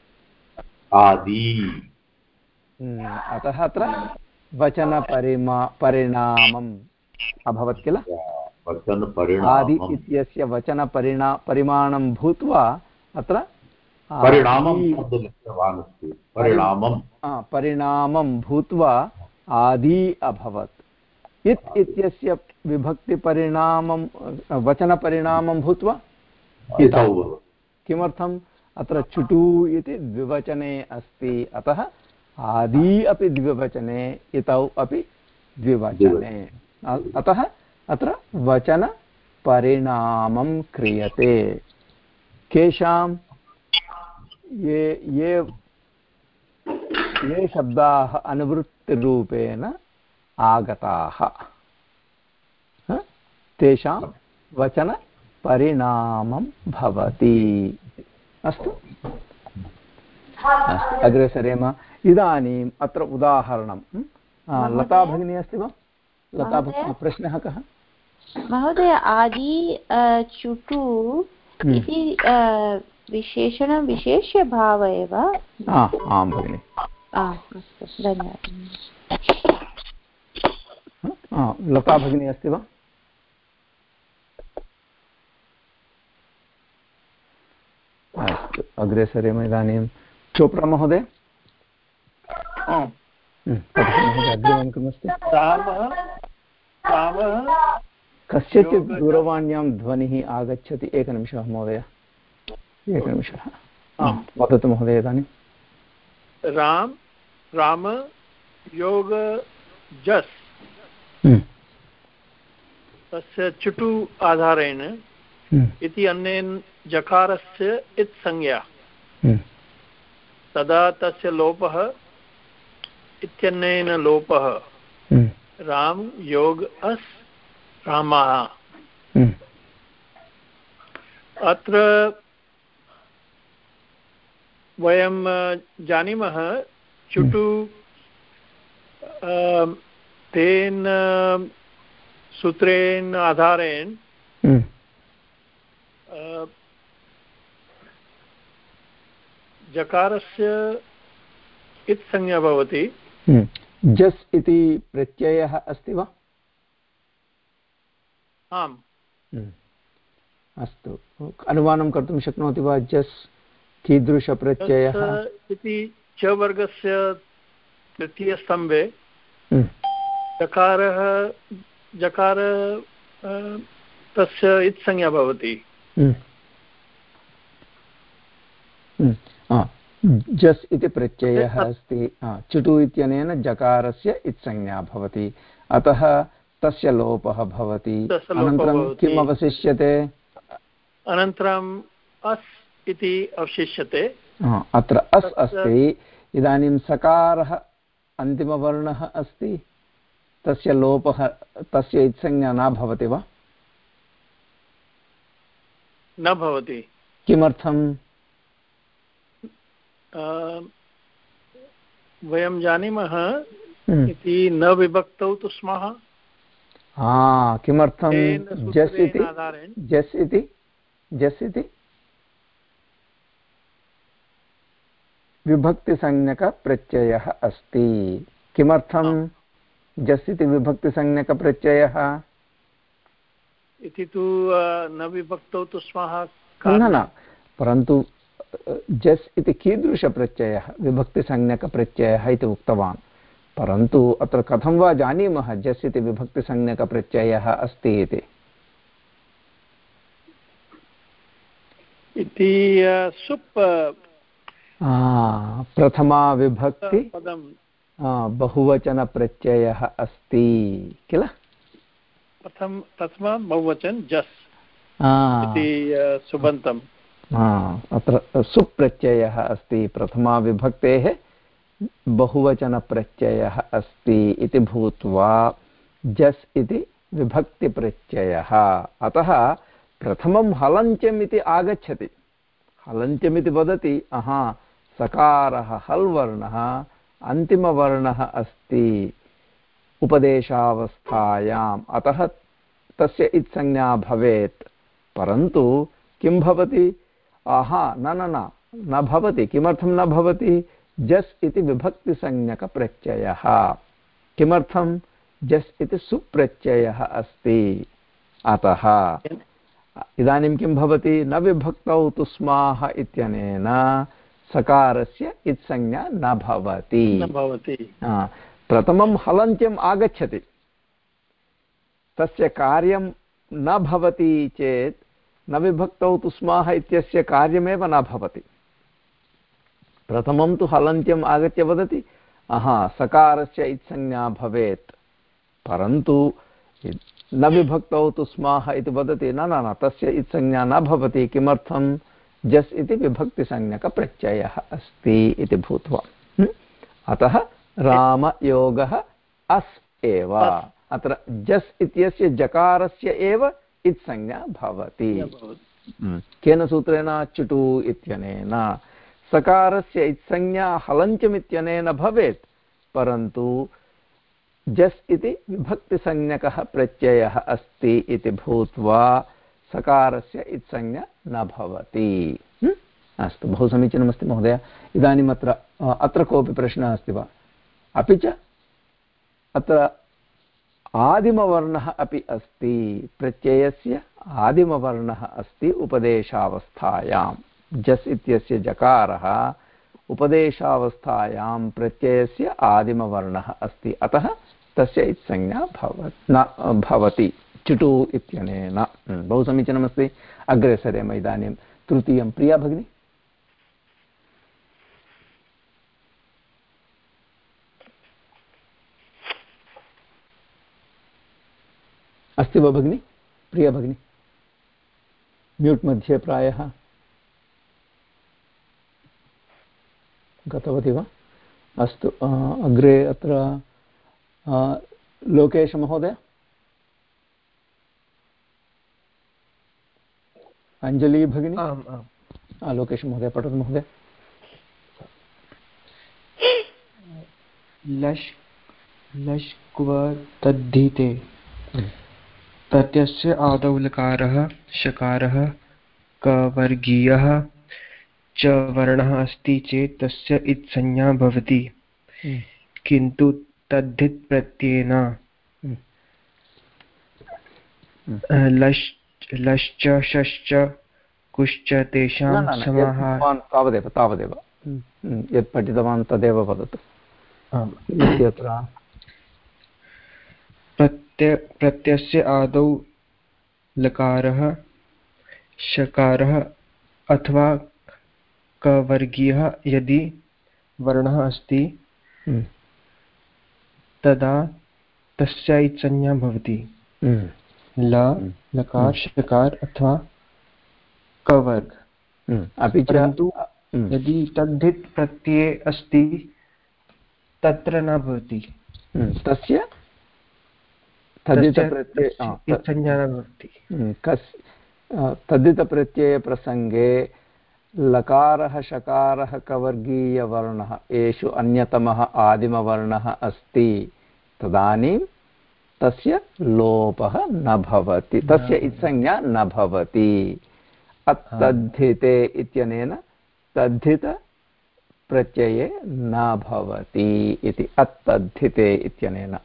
आदि। अतः अत्र वचनपरिमा परिणामम् अभवत् किल? आदि इत्यस्य वचनपरिणा परिमाणं भूत्वा अत्र परिणामं भूत्वा आदि अभवत्। इत् इत्यस्य विभक्तिपरिणामं वचनपरिणामं भूत्वा किमर्थम्? अत्र चुटु इति द्विवचने अस्ति। अतः आदि अपि द्विवचने इतौ अपि द्विवचने। अतः अत्र वचनपरिणामं क्रियते। केषां ये ये ये शब्दाः अनुवृत्तिरूपेण आगताः। तेषां वचन परिणामं भवति। अस्तु? अस्तु। अग्रे सरेम इदानीम् अत्र उदाहरणं। लता भगिनी अस्ति वा? लता भगिनी प्रश्नः कः? महोदय आदि चुटु। इति विशेषणविशेष्यभाव एव। आं भगिनि। धन्यवादः। लता भगिनी अस्ति वा अस्तु अग्रे सरेम इदानीं चोप्रा महोदय। अग्रिमं किमस्ति कस्यचित् दूरवाण्यां ध्वनिः आगच्छति। एकनिमिषः महोदय। एकनिमिषः। वदतु महोदय इदानीं। राम राम योग जस्। तस्य चुटु आधारेण। इति अन्येन जकारस्य इत्संज्ञा। तदा तस्य लोपः इत्यनेन लोपः। राम योग अस् रामाः। अत्र वयं जानीमः चुटु तेन सूत्रेण आधारेण जकारस्य इत्संज्ञा भवति। हम्म। जस् इति प्रत्ययः अस्ति वा? आम्। हम्म। अस्तु। अनुमानं कर्तुं शक्नोति वा जस् कीदृशप्रत्ययः? इति च वर्गस्य तृतीयस्तम्भे। हम्म। जकारः जकार तस्य इत्संज्ञा भवति। जस् इति प्रत्ययः अस्ति. चुटु इत्यनेन जकारस्य इत्संज्ञा भवति। अतः तस्य लोपः भवति। अनन्तरं किम् अवशिष्यते? अनन्तरम् अस् इति अवशिष्यते। अत्र अस् अस्ति। इदानीं सकारः अन्तिमवर्णः अस्ति। तस्य लोपः तस्य इत्संज्ञा न भवति वा? न भवति। किमर्थम्? वयं जानीमः हम्म। इति न विभक्तौ तु स्मः। किमर्थं जस् इति? जस् इति? जस् इति? विभक्तिसंज्ञकप्रत्ययः अस्ति। किमर्थं जस् इति विभक्तिसंज्ञकप्रत्ययः? इति तु न विभक्तौ तु स्मः न न परन्तु जस् इति कीदृशप्रत्ययः विभक्तिसंज्ञकप्रत्ययः इति उक्तवान्। परन्तु अत्र कथं वा जानीमः जस् इति विभक्तिसंज्ञकप्रत्ययः अस्ति इति? इति सुप् प्रथमा विभक्ति। बहुवचनप्रत्ययः अस्ति किल? प्रथम प्रथमा बहुवचन जस् इति सुबन्तम् अत्र सुप्रत्ययः अस्ति प्रथमाविभक्तेः बहुवचनप्रत्ययः अस्ति इति भूत्वा, जस् इति विभक्तिप्रत्ययः। अतः प्रथमं हलन्त्यम् इति आगच्छति। हलन्त्यमिति वदति, अहा, सकारः हल् वर्णः अन्तिमवर्णः अस्ति, उपदेशावस्थायाम्। अतः तस्य इत्संज्ञा भवेत्। परन्तु किं भवति? आहा न न न न भवति किमर्थं न भवति? जस् इति विभक्तिसंज्ञकप्रत्ययः किमर्थं? जस् इति सुप्रत्ययः अस्ति। अतः इदानीं किं भवति? न विभक्तौ तु स्माः इत्यनेन सकारस्य इत्संज्ञा न भवति। प्रथमं हलन्त्यम् आगच्छति। तस्य कार्यं न भवति चेत् न विभक्तौ तु स्माः इत्यस्य कार्यमेव न भवति। प्रथमं तु हलन्त्यम् आगत्य वदति अहा सकारस्य इत्संज्ञा भवेत्। परन्तु न विभक्तौ तु स्माः इति वदति न न न तस्य इत्संज्ञा न भवति। किमर्थं? जस् इति विभक्तिसंज्ञकप्रत्ययः अस्ति इति भूत्वा। अतः रामयोगः अस् एव। अत्र जस् इत्यस्य जकारस्य एव इत्संज्ञा भवति। हम्म। केन सूत्रेण चुटु इत्यनेन? सकारस्य इत्संज्ञा हलञ्चमित्यनेन भवेत् परन्तु जस् इति विभक्तिसंज्ञकः प्रत्ययः अस्ति इति भूत्वा सकारस्य इत्संज्ञा न भवति। अस्तु बहु समीचीनमस्ति महोदय। इदानीम् अत्र अत्र कोऽपि प्रश्नः अस्ति वा? अपि च? अत्र आदिमवर्णः अपि अस्ति। प्रत्ययस्य आदिमवर्णः अस्ति उपदेशावस्थायां जस् इत्यस्य जकारः उपदेशावस्थायां प्रत्ययस्य आदिमवर्णः अस्ति। अतः तस्य संज्ञा भव न, भवति। चुटु इत्यनेन। बहु समीचीनमस्ति। अग्रे सरेम इदानीं तृतीयं प्रिया भगिनी। अस्ति वा भगिनि प्रिया भगिनी। म्यूट् मध्ये प्रायः गतवती वा? अस्तु अग्रे अत्र लोकेशमहोदय अञ्जली भगिनी। आम् आम्। लोकेशमहोदय पठतु महोदय। लश् लश् क्व तद्धिते। प्रत्ययस्य आदौ लकारः शकारः कवर्गीयः च वर्णः अस्ति चेत् तस्य इत्संज्ञा भवति हम्म। किन्तु तद्धित् प्रत्ययेन हम्म। लश्च लश्च शश्च कुश्च तेषां समाहार तावदेव तावदेव हम्म। यत् पठितवान् तदेव वदतु प्रत्य प्रत्ययस्य आदौ लकारः शकारः अथवा कवर्गीयः यदि वर्णः अस्ति हम्म। तदा तस्य संज्ञा भवति। हम्म। ल हम्म। लकार शकार अथवा कवर्ग। अपि परन्तु यदि तद्धित् प्रत्यये अस्ति तत्र न भवति। तस्य न कस् तद्धितप्रत्ययप्रसङ्गे लकारः शकारः कवर्गीयवर्णः एषु अन्यतमः आदिमवर्णः अस्ति। तदानीं तस्य लोपः न भवति तस्य इत्संज्ञा न भवति। अतद्धिते इत्यनेन तद्धितप्रत्यये न भवति इति अतद्धिते इत्यनेन।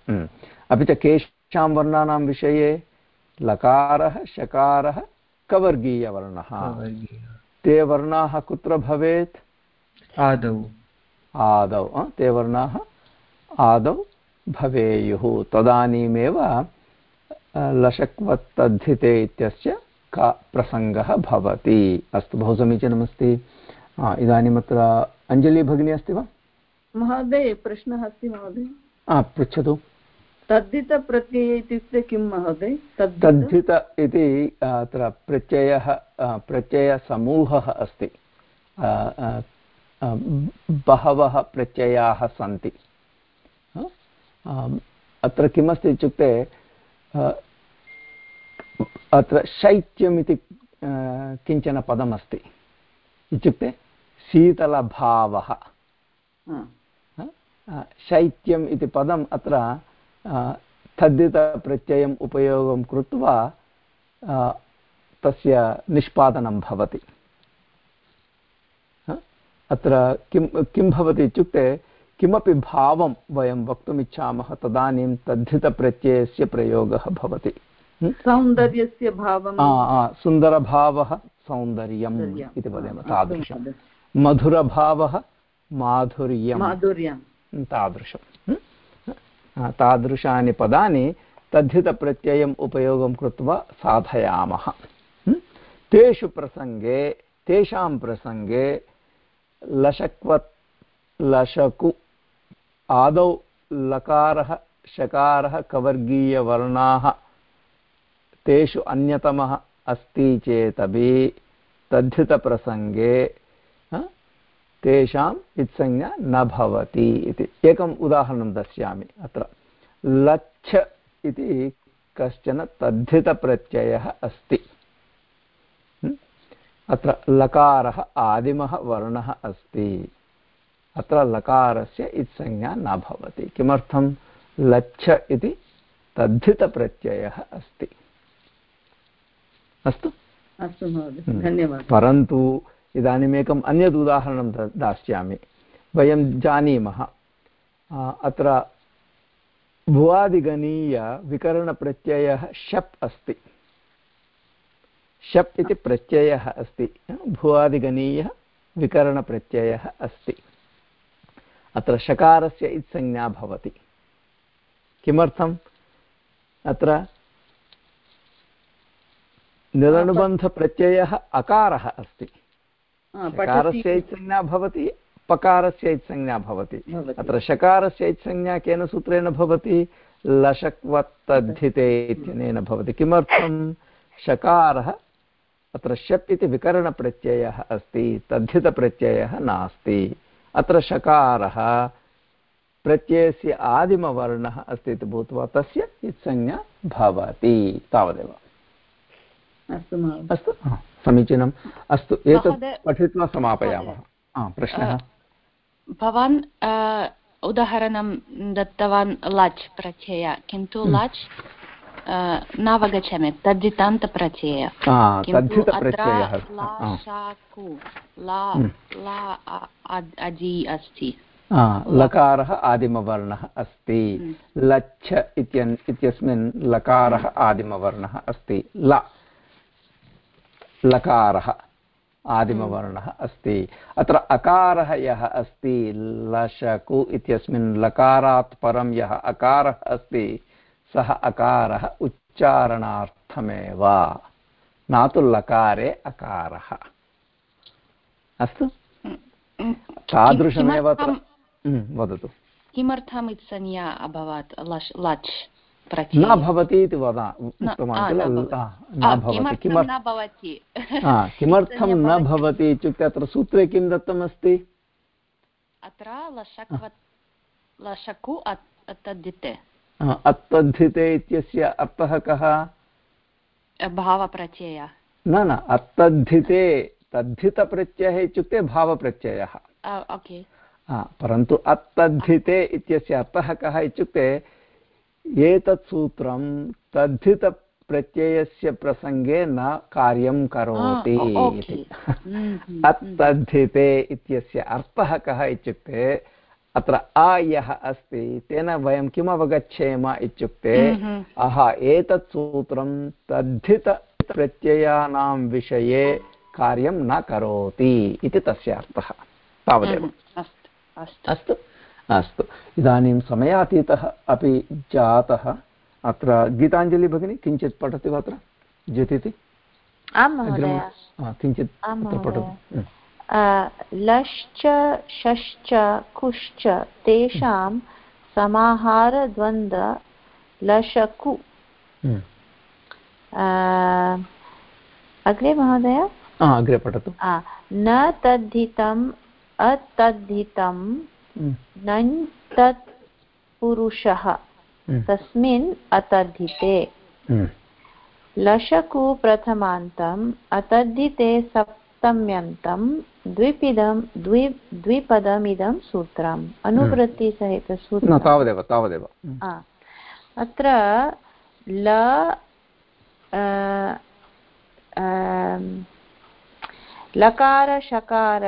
अपि च केषां वर्णानां विषये लकारः शकारः कवर्गीयवर्णः। ते वर्णाः कुत्र भवेत्? आदौ। आदौ ते वर्णाः आदौ भवेयुः। तदानीमेव लशक्वत्तद्धिते इत्यस्य का प्रसङ्गः भवति। अस्तु बहु समीचीनमस्ति। इदानीम् अत्र अञ्जलि भगिनी अस्ति वा? महोदय प्रश्नः अस्ति महोदय। पृच्छतु। तद्धितप्रत्यय इत्युक्ते किं महोदय? तद्धित? इति अत्र प्रत्ययः प्रत्ययसमूहः अस्ति. बहवः प्रत्ययाः सन्ति. अत्र किमस्ति इत्युक्ते अत्र शैत्यम् इति किंचन पदमस्ति. इत्युक्ते शीतलभावः. शैत्यम् इति पदम् अत्र तद्धितप्रत्ययम् उपयोगं कृत्वा तस्य निष्पादनं भवति अत्र किं किं भवति इत्युक्ते किमपि भावं वयं वक्तुमिच्छामः तदानीं तद्धितप्रत्ययस्य प्रयोगः भवति सौन्दर्यस्य भावं सुन्दरभावः सौन्दर्यम् इति वदामः तादृशं मधुरभावः माधुर्यं माधुर्यं तादृशं तादृशानि पदानि तद्धितप्रत्ययम् उपयोगं कृत्वा साधयामः तेषु प्रसङ्गे तेषां प्रसङ्गे लशक्वत् लशकु आदौ लकारः शकारः कवर्गीयवर्णाः तेषु अन्यतमः अस्ति चेदपि तद्धितप्रसङ्गे तेषाम् इत्संज्ञा न भवति इति। एकम् उदाहरणं दास्यामि अत्र। लच्छ इति कश्चन तद्धितप्रत्ययः अस्ति। अत्र लकारः आदिमः वर्णः अस्ति। अत्र लकारस्य इत्संज्ञा न भवति। किमर्थं? लच्छ इति तद्धितप्रत्ययः अस्ति। अस्तु? अस्तु महोदय। धन्यवादः। परन्तु इदानीम् एकम् अन्यत् उदाहरणं दास्यामि। वयं जानीमः। अत्र भुवादिगणीयविकरणप्रत्ययः शप् अस्ति। शप् इति प्रत्ययः अस्ति। भुवादिगणीयः विकरणप्रत्ययः अस्ति। अत्र शकारस्य इत्संज्ञा भवति। किमर्थम्? अत्र निरनुबन्धप्रत्ययः अकारः अस्ति। शकारस्य इत्संज्ञा भवति पकारस्य इत्संज्ञा भवति। अत्र शकारस्य इत्संज्ञा केन सूत्रेण भवति? लशक्वत्तद्धिते इत्यनेन भवति। किमर्थं? शकारः अत्र शप् इति विकरणप्रत्ययः अस्ति तद्धितप्रत्ययः नास्ति। अत्र शकारः प्रत्ययस्य आदिमवर्णः अस्ति इति भूत्वा तस्य इत्संज्ञा भवति। तावदेव। अस्तु अस्तु? समीचीनम्। अस्तु एतत् पठित्वा समापयामः। प्रश्नः? भवान् उदाहरणं दत्तवान् लच् प्रत्यय किन्तु हम्म। लच् नावगच्छामि तद्धितान्तप्रत्यय। अस्ति। लकारः आदिमवर्णः अस्ति। हम्म। लच्छ इत्यस्मिन् लकारः आदिमवर्णः अस्ति। ल। लकारः आदिमवर्णः अस्ति। अत्र अकारः यः अस्ति लशकु इत्यस्मिन् लकारात् परं यः अकारः अस्ति सः अकारः उच्चारणार्थमेव। न तु लकारे अकारः। अस्तु? तादृशमेव अत्र वदतु। किमर्थम् इत्संज्ञा अभवत्? लच्। न भवति इति वदा उक्तवान् किल? न भवति। किमर्थं न भवति? इत्युक्ते अत्र सूत्रे किं दत्तमस्ति? अत्र लशकु अतद्धिते अत्तद्धिते इत्यस्य अर्थः कः? भावप्रत्यय। न न अत्तद्धिते तद्धितप्रत्ययः इत्युक्ते भावप्रत्ययः। परन्तु अत्तद्धिते इत्यस्य अर्थः कः इत्युक्ते एतत् सूत्रं तद्धितप्रत्ययस्य प्रसङ्गे न कार्यं करोति इति। अत्तद्धिते इत्यस्य अर्थः कः इत्युक्ते अत्र अ यः अस्ति तेन वयं किम् अवगच्छेम इत्युक्ते अह एतत् सूत्रं तद्धितप्रत्ययानां विषये कार्यं न करोति इति तस्य अर्थः। तावदेव। अस्तु। अस्तु। इदानीं समयातीतः अपि जातः। अत्र गीताञ्जलि भगिनी किञ्चित् पठति वा अत्र? झटिति किञ्चित् पठतु। लश्च शश्च कुश्च तेषां समाहारद्वन्द्व लशकु। अग्रे महोदय? अग्रे पठतु। न तद्धितम् अतद्धितं नञ् तत् पुरुषः हम्म। तस्मिन् अतद्धिते हम्म। लशकु प्रथमान्तम् अतद्धिते सप्तम्यन्तं द्विपिदं द्वि द्विपदमिदं सूत्रम्। अनुवृत्तिसहितसूत्रं तावदेव तावदेव। अत्र ल लकार शकार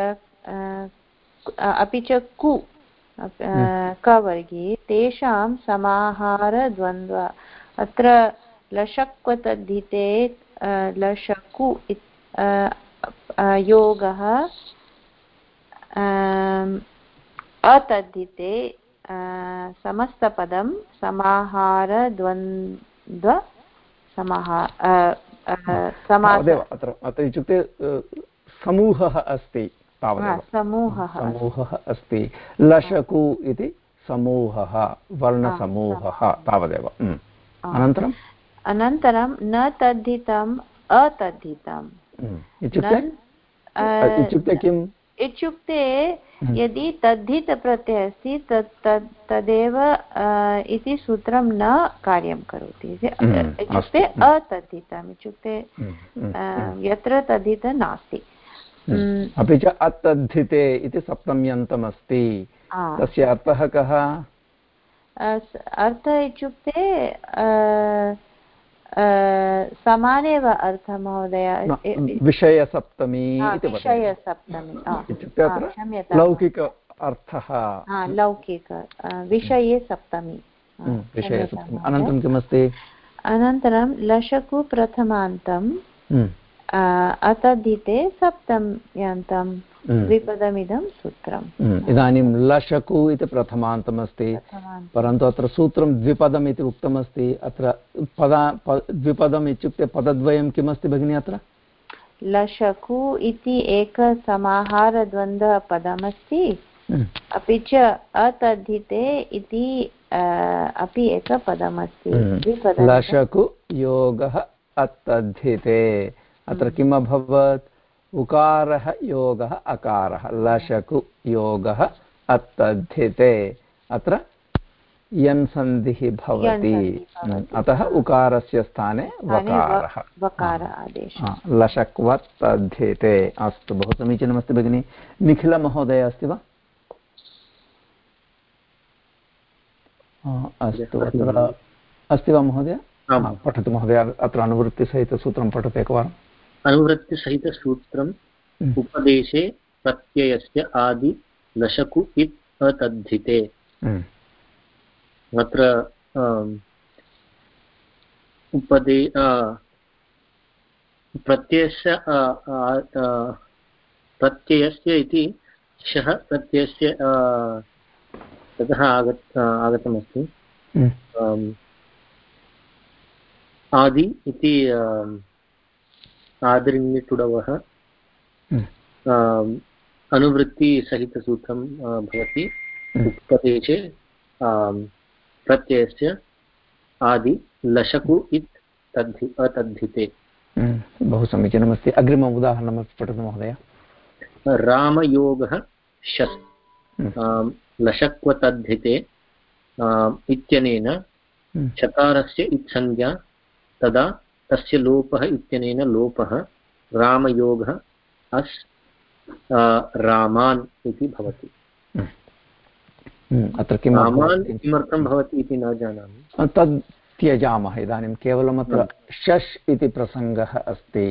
अपि च कु। हम्म। कवर्गे तेषां समाहारद्वन्द्व अत्र लशक्वतद्धिते लशकु योगः अतद्धिते समस्तपदं समाहारद्वन्द्व समाहा अत्र अत्र इत्युक्ते समूहः अस्ति। समूहः समूहः अस्ति। लशकु इति समूहः वर्णसमूहः तावदेव। अनन्तरम् अनन्तरं? न तद्धितम् अतद्धितम्। इत्युक्ते? इत्युक्ते किम्? इत्युक्ते यदि तद्धित प्रत्ययः अस्ति तत् तद् तदेव इति सूत्रं न कार्यं करोति। इत्युक्ते अतद्धितम्। इत्युक्ते यत्र तद्धित नास्ति। अपि च अतद्धिते इति सप्तम्यन्तमस्ति। तस्य अर्थः कः? अर्थः इत्युक्ते समानेव अर्थः महोदय। विषयसप्तमी इति विषयसप्तमी इत्युक्ते अत्र लौकिक अर्थः। लौकिक विषये सप्तमी। विषयसप्तमी अनन्तरं किमस्ति? अनन्तरं लशकु प्रथमान्तं अतद्धिते सप्तम्यन्तं द्विपदमिदं सूत्रम्। इदानीं लशकु इति प्रथमान्तमस्ति परन्तु अत्र सूत्रं द्विपदम् इति उक्तमस्ति अत्र पदा द्विपदम् इत्युक्ते पदद्वयं किमस्ति भगिनि अत्र? लशकु इति एकसमाहारद्वन्द्वपदमस्ति अपि च अतद्धिते इति अपि एकपदमस्ति लशकु योगः अतद्धिते। अत्र किम् अभवत्? उकारः योगः अकारः। लशकु योगः अतद्धिते अत्र यन् सन्धिः भवति। अतः उकारस्य स्थाने वकारः। वकार आदेशः। लशक्वत् तद्धिते अस्तु बहु समीचीनमस्ति भगिनि। निखिलमहोदय अस्ति वा? अस्तु अत्र अस्ति वा महोदय? पठतु महोदय अत्र अनुवृत्तिसहितसूत्रं पठतु एकवारम्। अनुवृत्तिसहितसूत्रम् उपदेशे प्रत्ययस्य आदि लशकु इत् अतद्धिते। अत्र उपदे प्रत्ययस्य प्रत्ययस्य इति शः प्रत्ययस्य ततः आगत् आगतमस्ति। आदि इति आदरिण्यटुडवः अनुवृत्तिसहितसूत्रं भवति। उपदेशे प्रत्ययस्य आदि लशकु इत् तद्धि अतद्धिते। बहु समीचीनमस्ति अग्रिमम् उदाहरणमपि पठतु महोदय। रामयोगः शस् लशक्वतद्धिते इत्यनेन चकारस्य इत्संज्ञा तदा तस्य लोपः इत्यनेन लोपः रामयोगः अस् रामान् इति भवति। अत्र किं रामान् किमर्थं भवति इति न जानामि। तद् त्यजामः इदानीं केवलम् अत्र शश् इति प्रसङ्गः अस्ति।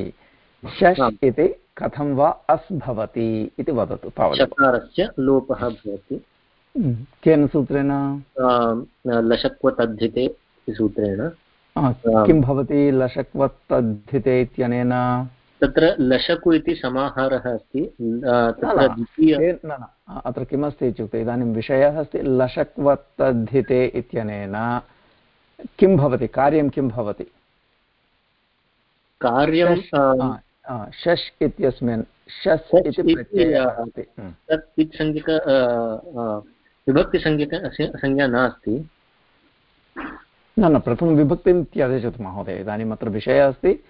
शश् इति कथं वा अस् भवति इति वदतु तावत् लोपः भवति। केन सूत्रेण? लशक्वतद्धिते सूत्रेण। किं भवति लशक्वत् तद्धिते इत्यनेन तत्र लशकु इति समाहारः अस्ति अत्र किमस्ति इत्युक्ते इदानीं विषयः अस्ति लशक्वत् तद्धिते इत्यनेन। किं भवति? कार्यं किं भवति? कार्यं शश् इत्यस्मिन् शस् इति प्रत्ययः अस्ति। तत् इत्संज्ञक विभक्तिसंज्ञक संज्ञा नास्ति। न न प्रथमं विभक्तिं त्यजतु महोदय. इदानीम् अत्र विषयः अस्ति।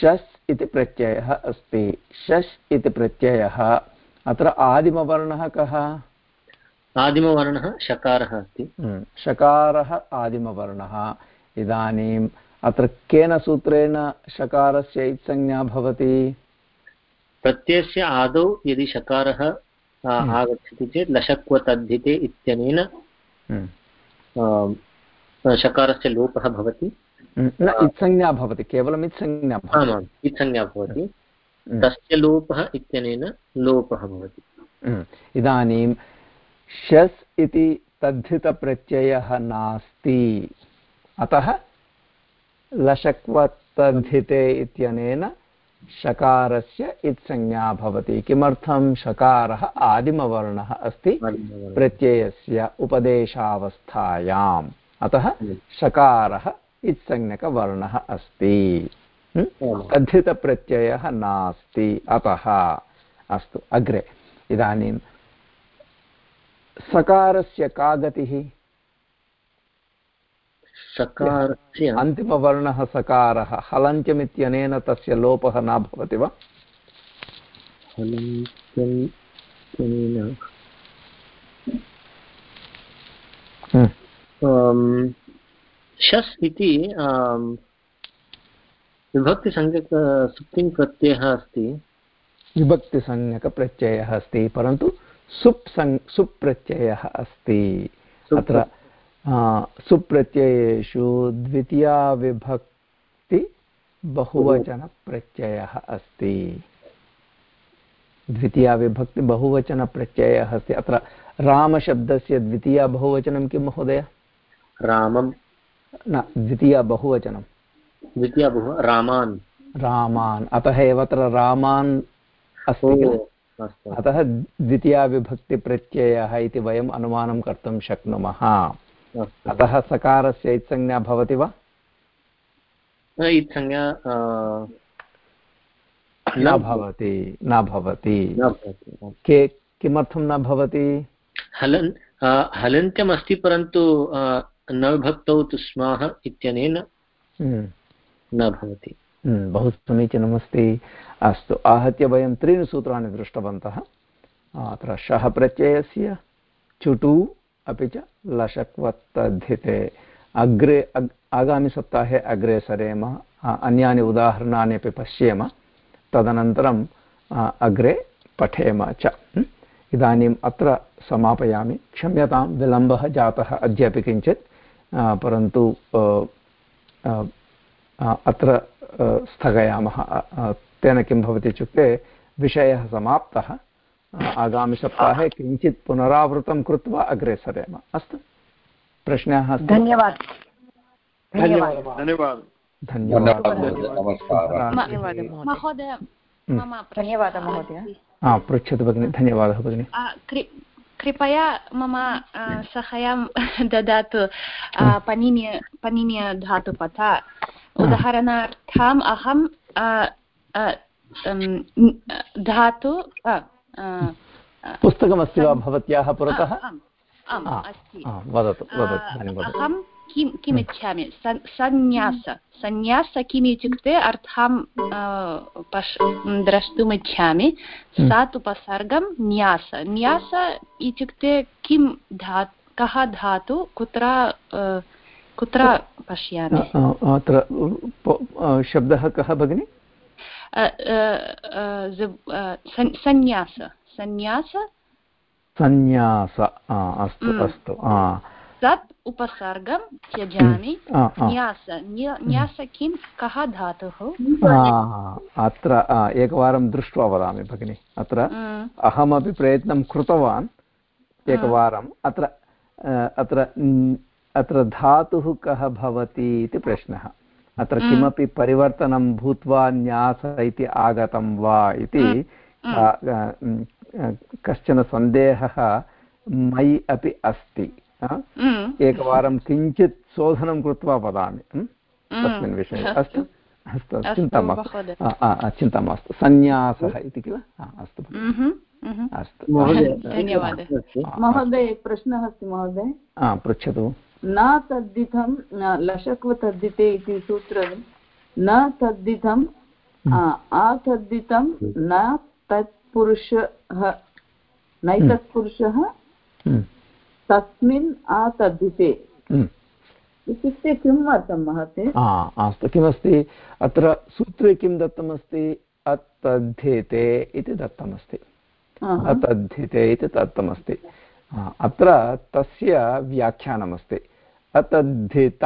शस् इति प्रत्ययः अस्ति। शस् इति प्रत्ययः। अत्र आदिमवर्णः कः? आदिमवर्णः शकारः अस्ति। शकारः आदिमवर्णः। इदानीम् अत्र केन सूत्रेण शकारस्य इत्संज्ञा भवति? प्रत्ययस्य आदौ यदि शकारः आगच्छति चेत् लशक्वतद्धिते इत्यनेन शकारस्य लोपः भवति। न इत्संज्ञा भवति केवलम् इत्संज्ञा आमाम् इत्संज्ञा भवति। तस्य लोपः इत्यनेन लोपः भवति। इदानीं शस् इति तद्धितप्रत्ययः नास्ति। अतः लशक्वतद्धिते इत्यनेन शकारस्य इत्संज्ञा भवति। किमर्थं शकारः आदिमवर्णः अस्ति? प्रत्ययस्य उपदेशावस्थायाम्। अतः शकारः इत्संज्ञकवर्णः अस्ति। तद्धितप्रत्ययः नास्ति। अतः अस्तु अग्रे। इदानीं सकारस्य का गतिः सकारस्य अन्तिमवर्णः सकारः। हलन्त्यमित्यनेन तस्य लोपः न भवति वा? शस् इति विभक्तिसंज्ञक सुप्तिङ् प्रत्ययः अस्ति। विभक्तिसंज्ञकप्रत्ययः अस्ति परन्तु सुप् सङ् सुप् प्रत्ययः अस्ति अत्र सुप्रत्ययेषु द्वितीया विभक्ति बहुवचनप्रत्ययः अस्ति। द्वितीया विभक्ति बहुवचनप्रत्ययः अस्ति। अत्र रामशब्दस्य द्वितीया बहुवचनं किं महोदय? रामं न द्वितीया बहुवचनं द्वितीया बहु रामान्। रामान्। अतः एव अत्र रामान् अस्ति किल? अतः द्वितीया विभक्तिप्रत्ययः इति वयम् अनुमानं कर्तुं शक्नुमः। अतः सकारस्य इत्संज्ञा भवति वा? इत्संज्ञा न भवति न भवति। के किमर्थं न भवति? हलन् हलन्त्यम् अस्ति परन्तु न विभक्तौ तु स्मः इत्यनेन हम्म। न भवति। हम्म, बहु समीचीनमस्ति। अस्तु आहत्य वयं त्रीणि सूत्राणि दृष्टवन्तः। अत्र शः प्रत्ययस्य चुटु अपि च लशक्वत्तद्धिते। अग्रे अग् आगामिसप्ताहे अग्रे सरेम अन्यानि उदाहरणानि अपि पश्येम। तदनन्तरम् अग्रे पठेम च। इदानीम् अत्र समापयामि। क्षम्यतां विलम्बः जातः अद्यापि किञ्चित्। परन्तु अत्र स्थगयामः तेन किं भवति इत्युक्ते विषयः समाप्तः आगामिसप्ताहे किञ्चित् पुनरावृतं कृत्वा अग्रे सरेम अस्तु प्रश्नाः धन्यवादः धन्यवादः धन्यवादः महोदय हम्म। धन्यवादः महोदय पृच्छतु भगिनि धन्यवादः भगिनि कृपया मम सहायं ददातु. पनिनीय पनिनीय धातुपथा. उदाहरणार्थम् अहं धातु पुस्तकमस्ति वा भवत्याः पुरतः? वदतु वदतु. अहं किं किमिच्छामि सन्न्यास सन्न्यास किम् इत्युक्ते अर्थं पश् द्रष्टुमिच्छामि सात् उपसर्गं न्यास न्यास इत्युक्ते किं धा कः धातु कुत्र कुत्र पश्यामि अत्र शब्दः कः भगिनि सन्न्यास सन्न्यास सन्न्यास अस्तु अस्तु तत् उपसर्गं त्यजामि न्यास न्यास किं कः धातुः अत्र एकवारं दृष्ट्वा वदामि भगिनि अत्र अहमपि प्रयत्नं कृतवान् एकवारम् अत्र अत्र अत्र धातुः कः भवति इति प्रश्नः अत्र किमपि परिवर्तनं भूत्वा न्यास इति आगतं वा इति कश्चन सन्देहः मयि अपि अस्ति एकवारं किञ्चित् शोधनं कृत्वा वदामि तस्मिन् विषये अस्तु अस्तु चिन्ता मास्तु चिन्ता मास्तु सन्न्यासः इति किल अस्तु अस्तु महोदय प्रश्नः अस्ति महोदय पृच्छतु न तद्धितं लशक्वतद्धिते इति सूत्रं न तद्धितं आतद्धितं न तत्पुरुषः नैतत्पुरुषः तस्मिन् आतद्धिते इत्युक्ते किम् अर्थं महते? अस्तु किमस्ति? अत्र सूत्रे किं दत्तमस्ति? अतद्धेते इति दत्तमस्ति। अतद्धिते इति दत्तमस्ति। अत्र तस्य व्याख्यानमस्ति। अतद्धित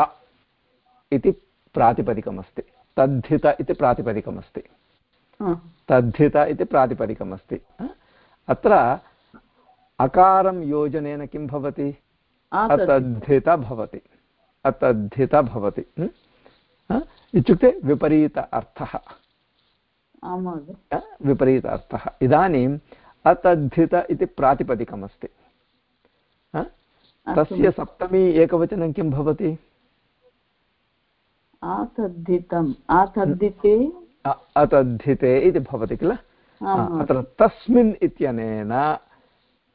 इति प्रातिपदिकमस्ति। तद्धित इति प्रातिपदिकमस्ति। तद्धित इति प्रातिपदिकमस्ति। अत्र अकारं योजनेन किं भवति? अतद्धित भवति। अतद्धित भवति। इत्युक्ते विपरीत अर्थः। विपरीत अर्थः। इदानीम् अतद्धित इति प्रातिपदिकमस्ति। तस्य सप्तमी एकवचनं किं भवति? आतद्धितम्। आतद्धिते। अतद्धिते इति भवति किल? अत्र तस्मिन् इत्यनेन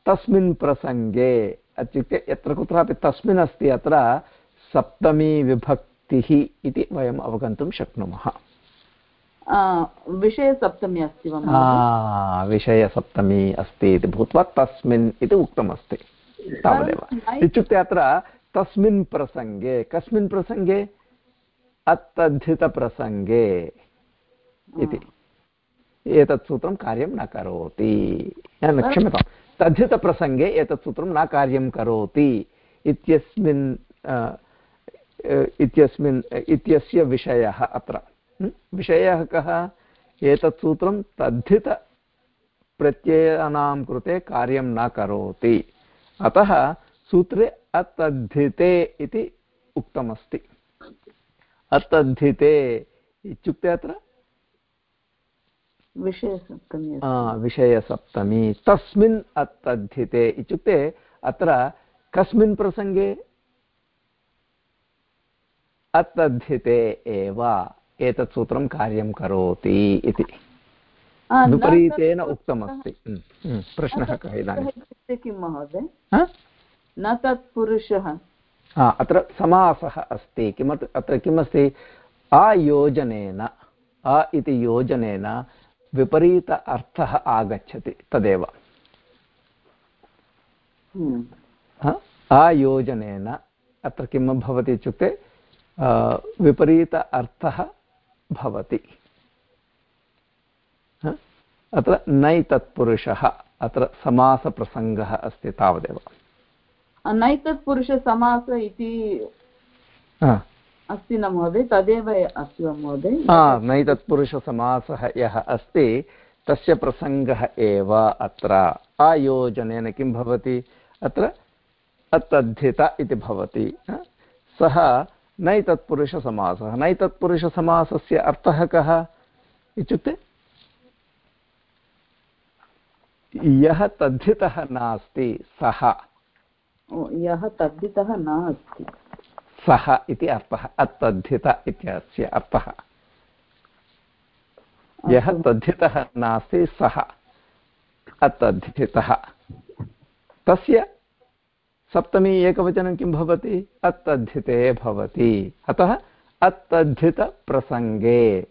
तस्मिन् प्रसङ्गे इत्युक्ते यत्र कुत्रापि तस्मिन् अस्ति अत्र सप्तमी विभक्तिः इति वयम् अवगन्तुं शक्नुमः। विषयसप्तमी अस्ति वा विषयसप्तमी अस्ति इति भूत्वा तस्मिन् इति उक्तमस्ति। तावदेव। इत्युक्ते अत्र तस्मिन् प्रसङ्गे कस्मिन् प्रसङ्गे? अतद्धितप्रसङ्गे इति। एतत् सूत्रं कार्यं न करोति। क्षम्यतां तद्धितप्रसङ्गे एतत् सूत्रं न कार्यं करोति इत्यस्मिन् इत्यस्मिन्, इत्यस्य विषयः अत्र। विषयः कः? एतत् सूत्रं तद्धितप्रत्ययानां कृते कार्यं न करोति। अतः सूत्रे अतद्धिते इति उक्तमस्ति। अतद्धिते इत्युक्ते अत्र विषयसप्तमी विषयसप्तमी। तस्मिन् अतद्धिते इत्युक्ते अत्र कस्मिन् प्रसङ्गे? अतद्धिते एव एतत् सूत्रं कार्यं करोति इति। विपरीतेन उक्तमस्ति। प्रश्नः कः इदानीं? किं महोदय? न तत्पुरुषः अत्र समासः अस्ति। किमर्थम् अत्र किमस्ति? अयोजनेन। अ इति योजनेन विपरीत अर्थः आगच्छति तदेव। अयोजनेन अत्र किं भवति इत्युक्ते विपरीत अर्थः भवति। अत्र नैतत्पुरुषः अत्र समासप्रसङ्गः अस्ति तावदेव। नैतत्पुरुषसमास इति अस्ति न महोदय तदेव अस्ति वा महोदय? नैतत्पुरुषसमासः यः अस्ति तस्य प्रसङ्गः एव अत्र आयोजनेन किं भवति? अत्र अतद्धित इति भवति सः नैतत्पुरुषसमासः। नैतत्पुरुषसमासस्य अर्थः कः इत्युक्ते? यः तद्धितः नास्ति सः। यः तद्धितः नास्ति। सः इति अर्थः अतद्धित इत्यस्य अर्थः। यः तद्धितः नास्ति सः अतद्धितः। तस्य सप्तमी एकवचनं किं भवति? अतद्धिते भवति। अतः अतद्धितप्रसङ्गे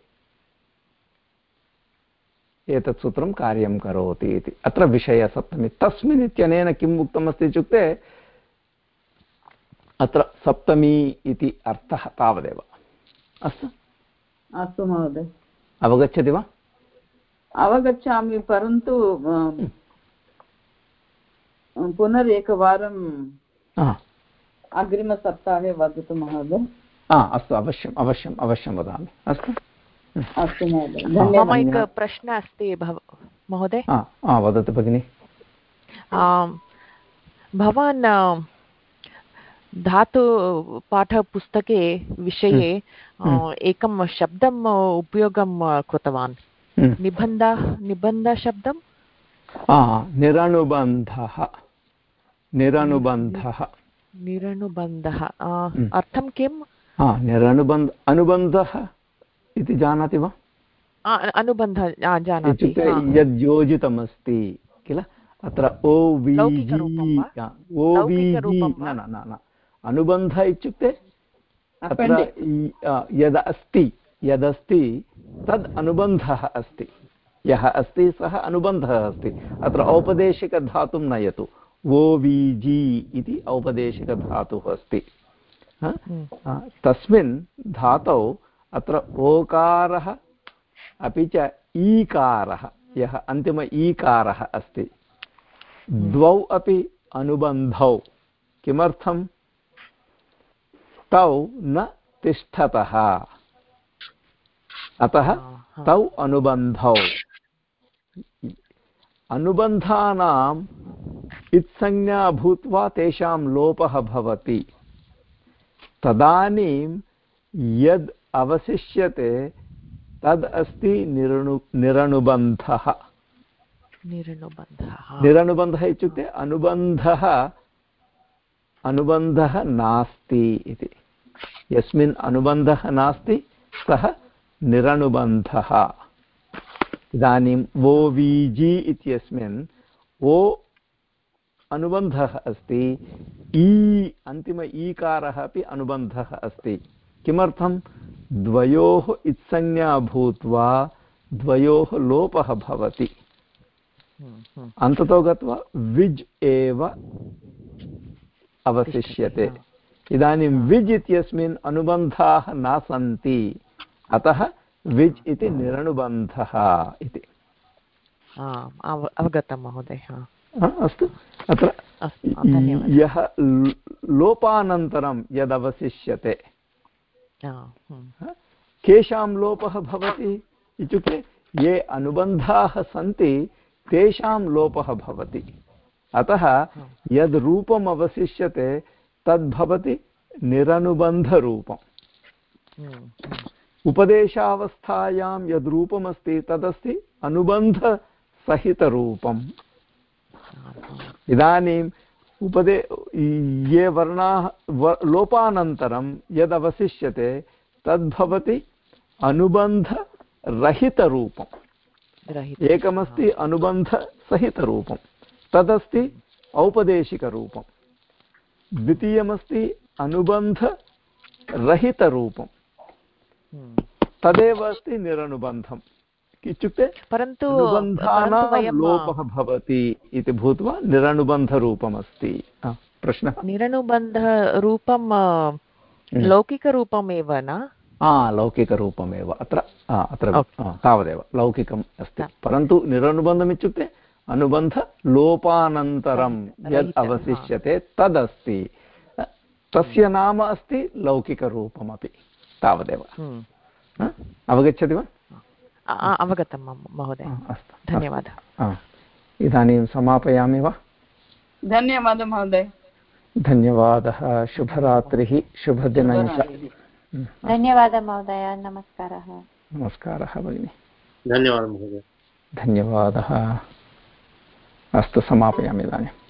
एतत् सूत्रं कार्यं करोति इति। अत्र विषयसप्तमी। तस्मिन् इत्यनेन किम् उक्तमस्ति इत्युक्ते अत्र सप्तमी इति अर्थः तावदेव। अस्तु। अस्तु महोदय। अवगच्छति वा? अवगच्छामि परन्तु पुनरेकवारं अग्रिमसप्ताहे वदतु महोदय। अस्तु अवश्यम् अवश्यम् अवश्यं वदामि। अस्तु। अस्तु महोदय मम एकः प्रश्नः अस्ति महोदय। वदतु भगिनि। भवान् धातुपाठपुस्तके विषये एकं शब्दम् उपयोगं कृतवान्। निबन्ध निबन्धशब्दं निरनुबन्धः। निरनुबन्धः। निरनुबन्धः। अर्थं किम्? निरनुबन्ध अनुबन्धः इति जानाति वा? अनुबन्धः जानाति। इत्युक्ते यद् योजितमस्ति किल? अत्र ओ वि ओ वि न न। अनुबन्ध इत्युक्ते अत्र यद् अस्ति यदस्ति तद् अनुबन्धः अस्ति। यः अस्ति सः अनुबन्धः अस्ति। अत्र औपदेशिकधातुं नयतु। ओ वि जि इति औपदेशिकधातुः अस्ति। तस्मिन् धातौ अत्र ओकारः अपि च ईकारः यः अन्तिम ईकारः अस्ति। द्वौ अपि अनुबन्धौ। किमर्थं तौ न तिष्ठतः। अतः तौ अनुबन्धौ। अनुबन्धानाम् इत्संज्ञा भूत्वा तेषां लोपः भवति। तदानीं यद् अवशिष्यते तद् अस्ति निरनु निरनुबन्धः। निरनुबन्धः इत्युक्ते अनुबन्धः अनुबन्धः नास्ति इति। यस्मिन् अनुबन्धः नास्ति सः निरनुबन्धः। इदानीं वो वि जि इत्यस्मिन् ओ अनुबन्धः अस्ति ई अन्तिम ईकारः अपि अनुबन्धः अस्ति। किमर्थं? द्वयोः इत्संज्ञा भूत्वा द्वयोः लोपः भवति। अन्ततो गत्वा विज् एव अवशिष्यते। इदानीं विज् इत्यस्मिन् अनुबन्धाः न सन्ति। अतः विज् इति निरनुबन्धः इति। अवगतं महोदय अस्तु। अत्र यः लोपानन्तरं यदवशिष्यते। केषां लोपः भवति इत्युक्ते ये अनुबन्धाः सन्ति तेषां लोपः भवति। अतः यद् रूपम् अवशिष्यते तद्भवति निरनुबन्धरूपम्। उपदेशावस्थायां यद् रूपमस्ति तदस्ति अनुबन्धसहितरूपम्। इदानीम् उपदे ये वर्णाः लोपानन्तरं यदवशिष्यते तद्भवति अनुबन्धरहितरूपम्। एकमस्ति अनुबन्धसहितरूपं तदस्ति औपदेशिकरूपं द्वितीयमस्ति अनुबन्धरहितरूपं तदेव अस्ति निरनुबन्धम्। इत्युक्ते परन्तु लोपः भवति इति भूत्वा निरनुबन्धरूपमस्ति। प्रश्नः? निरनुबन्धरूपं लौकिकरूपमेव न? लौकिकरूपमेव। अत्र अत्र तावदेव लौकिकम् अस्ति। परन्तु निरनुबन्धम् इत्युक्ते अनुबन्धलोपानन्तरं यद् अवशिष्यते तदस्ति। तस्य नाम अस्ति लौकिकरूपमपि तावदेव। अवगच्छति वा? अवगतं महोदय। अस्तु। धन्यवादः। इदानीं समापयामि वा? धन्यवादः महोदय। धन्यवादः। शुभरात्रिः शुभदिनञ्च धन्यवादः महोदय। नमस्कारः। नमस्कारः भगिनि। धन्यवादः महोदय। धन्यवादः। अस्तु समापयामि इदानीम्।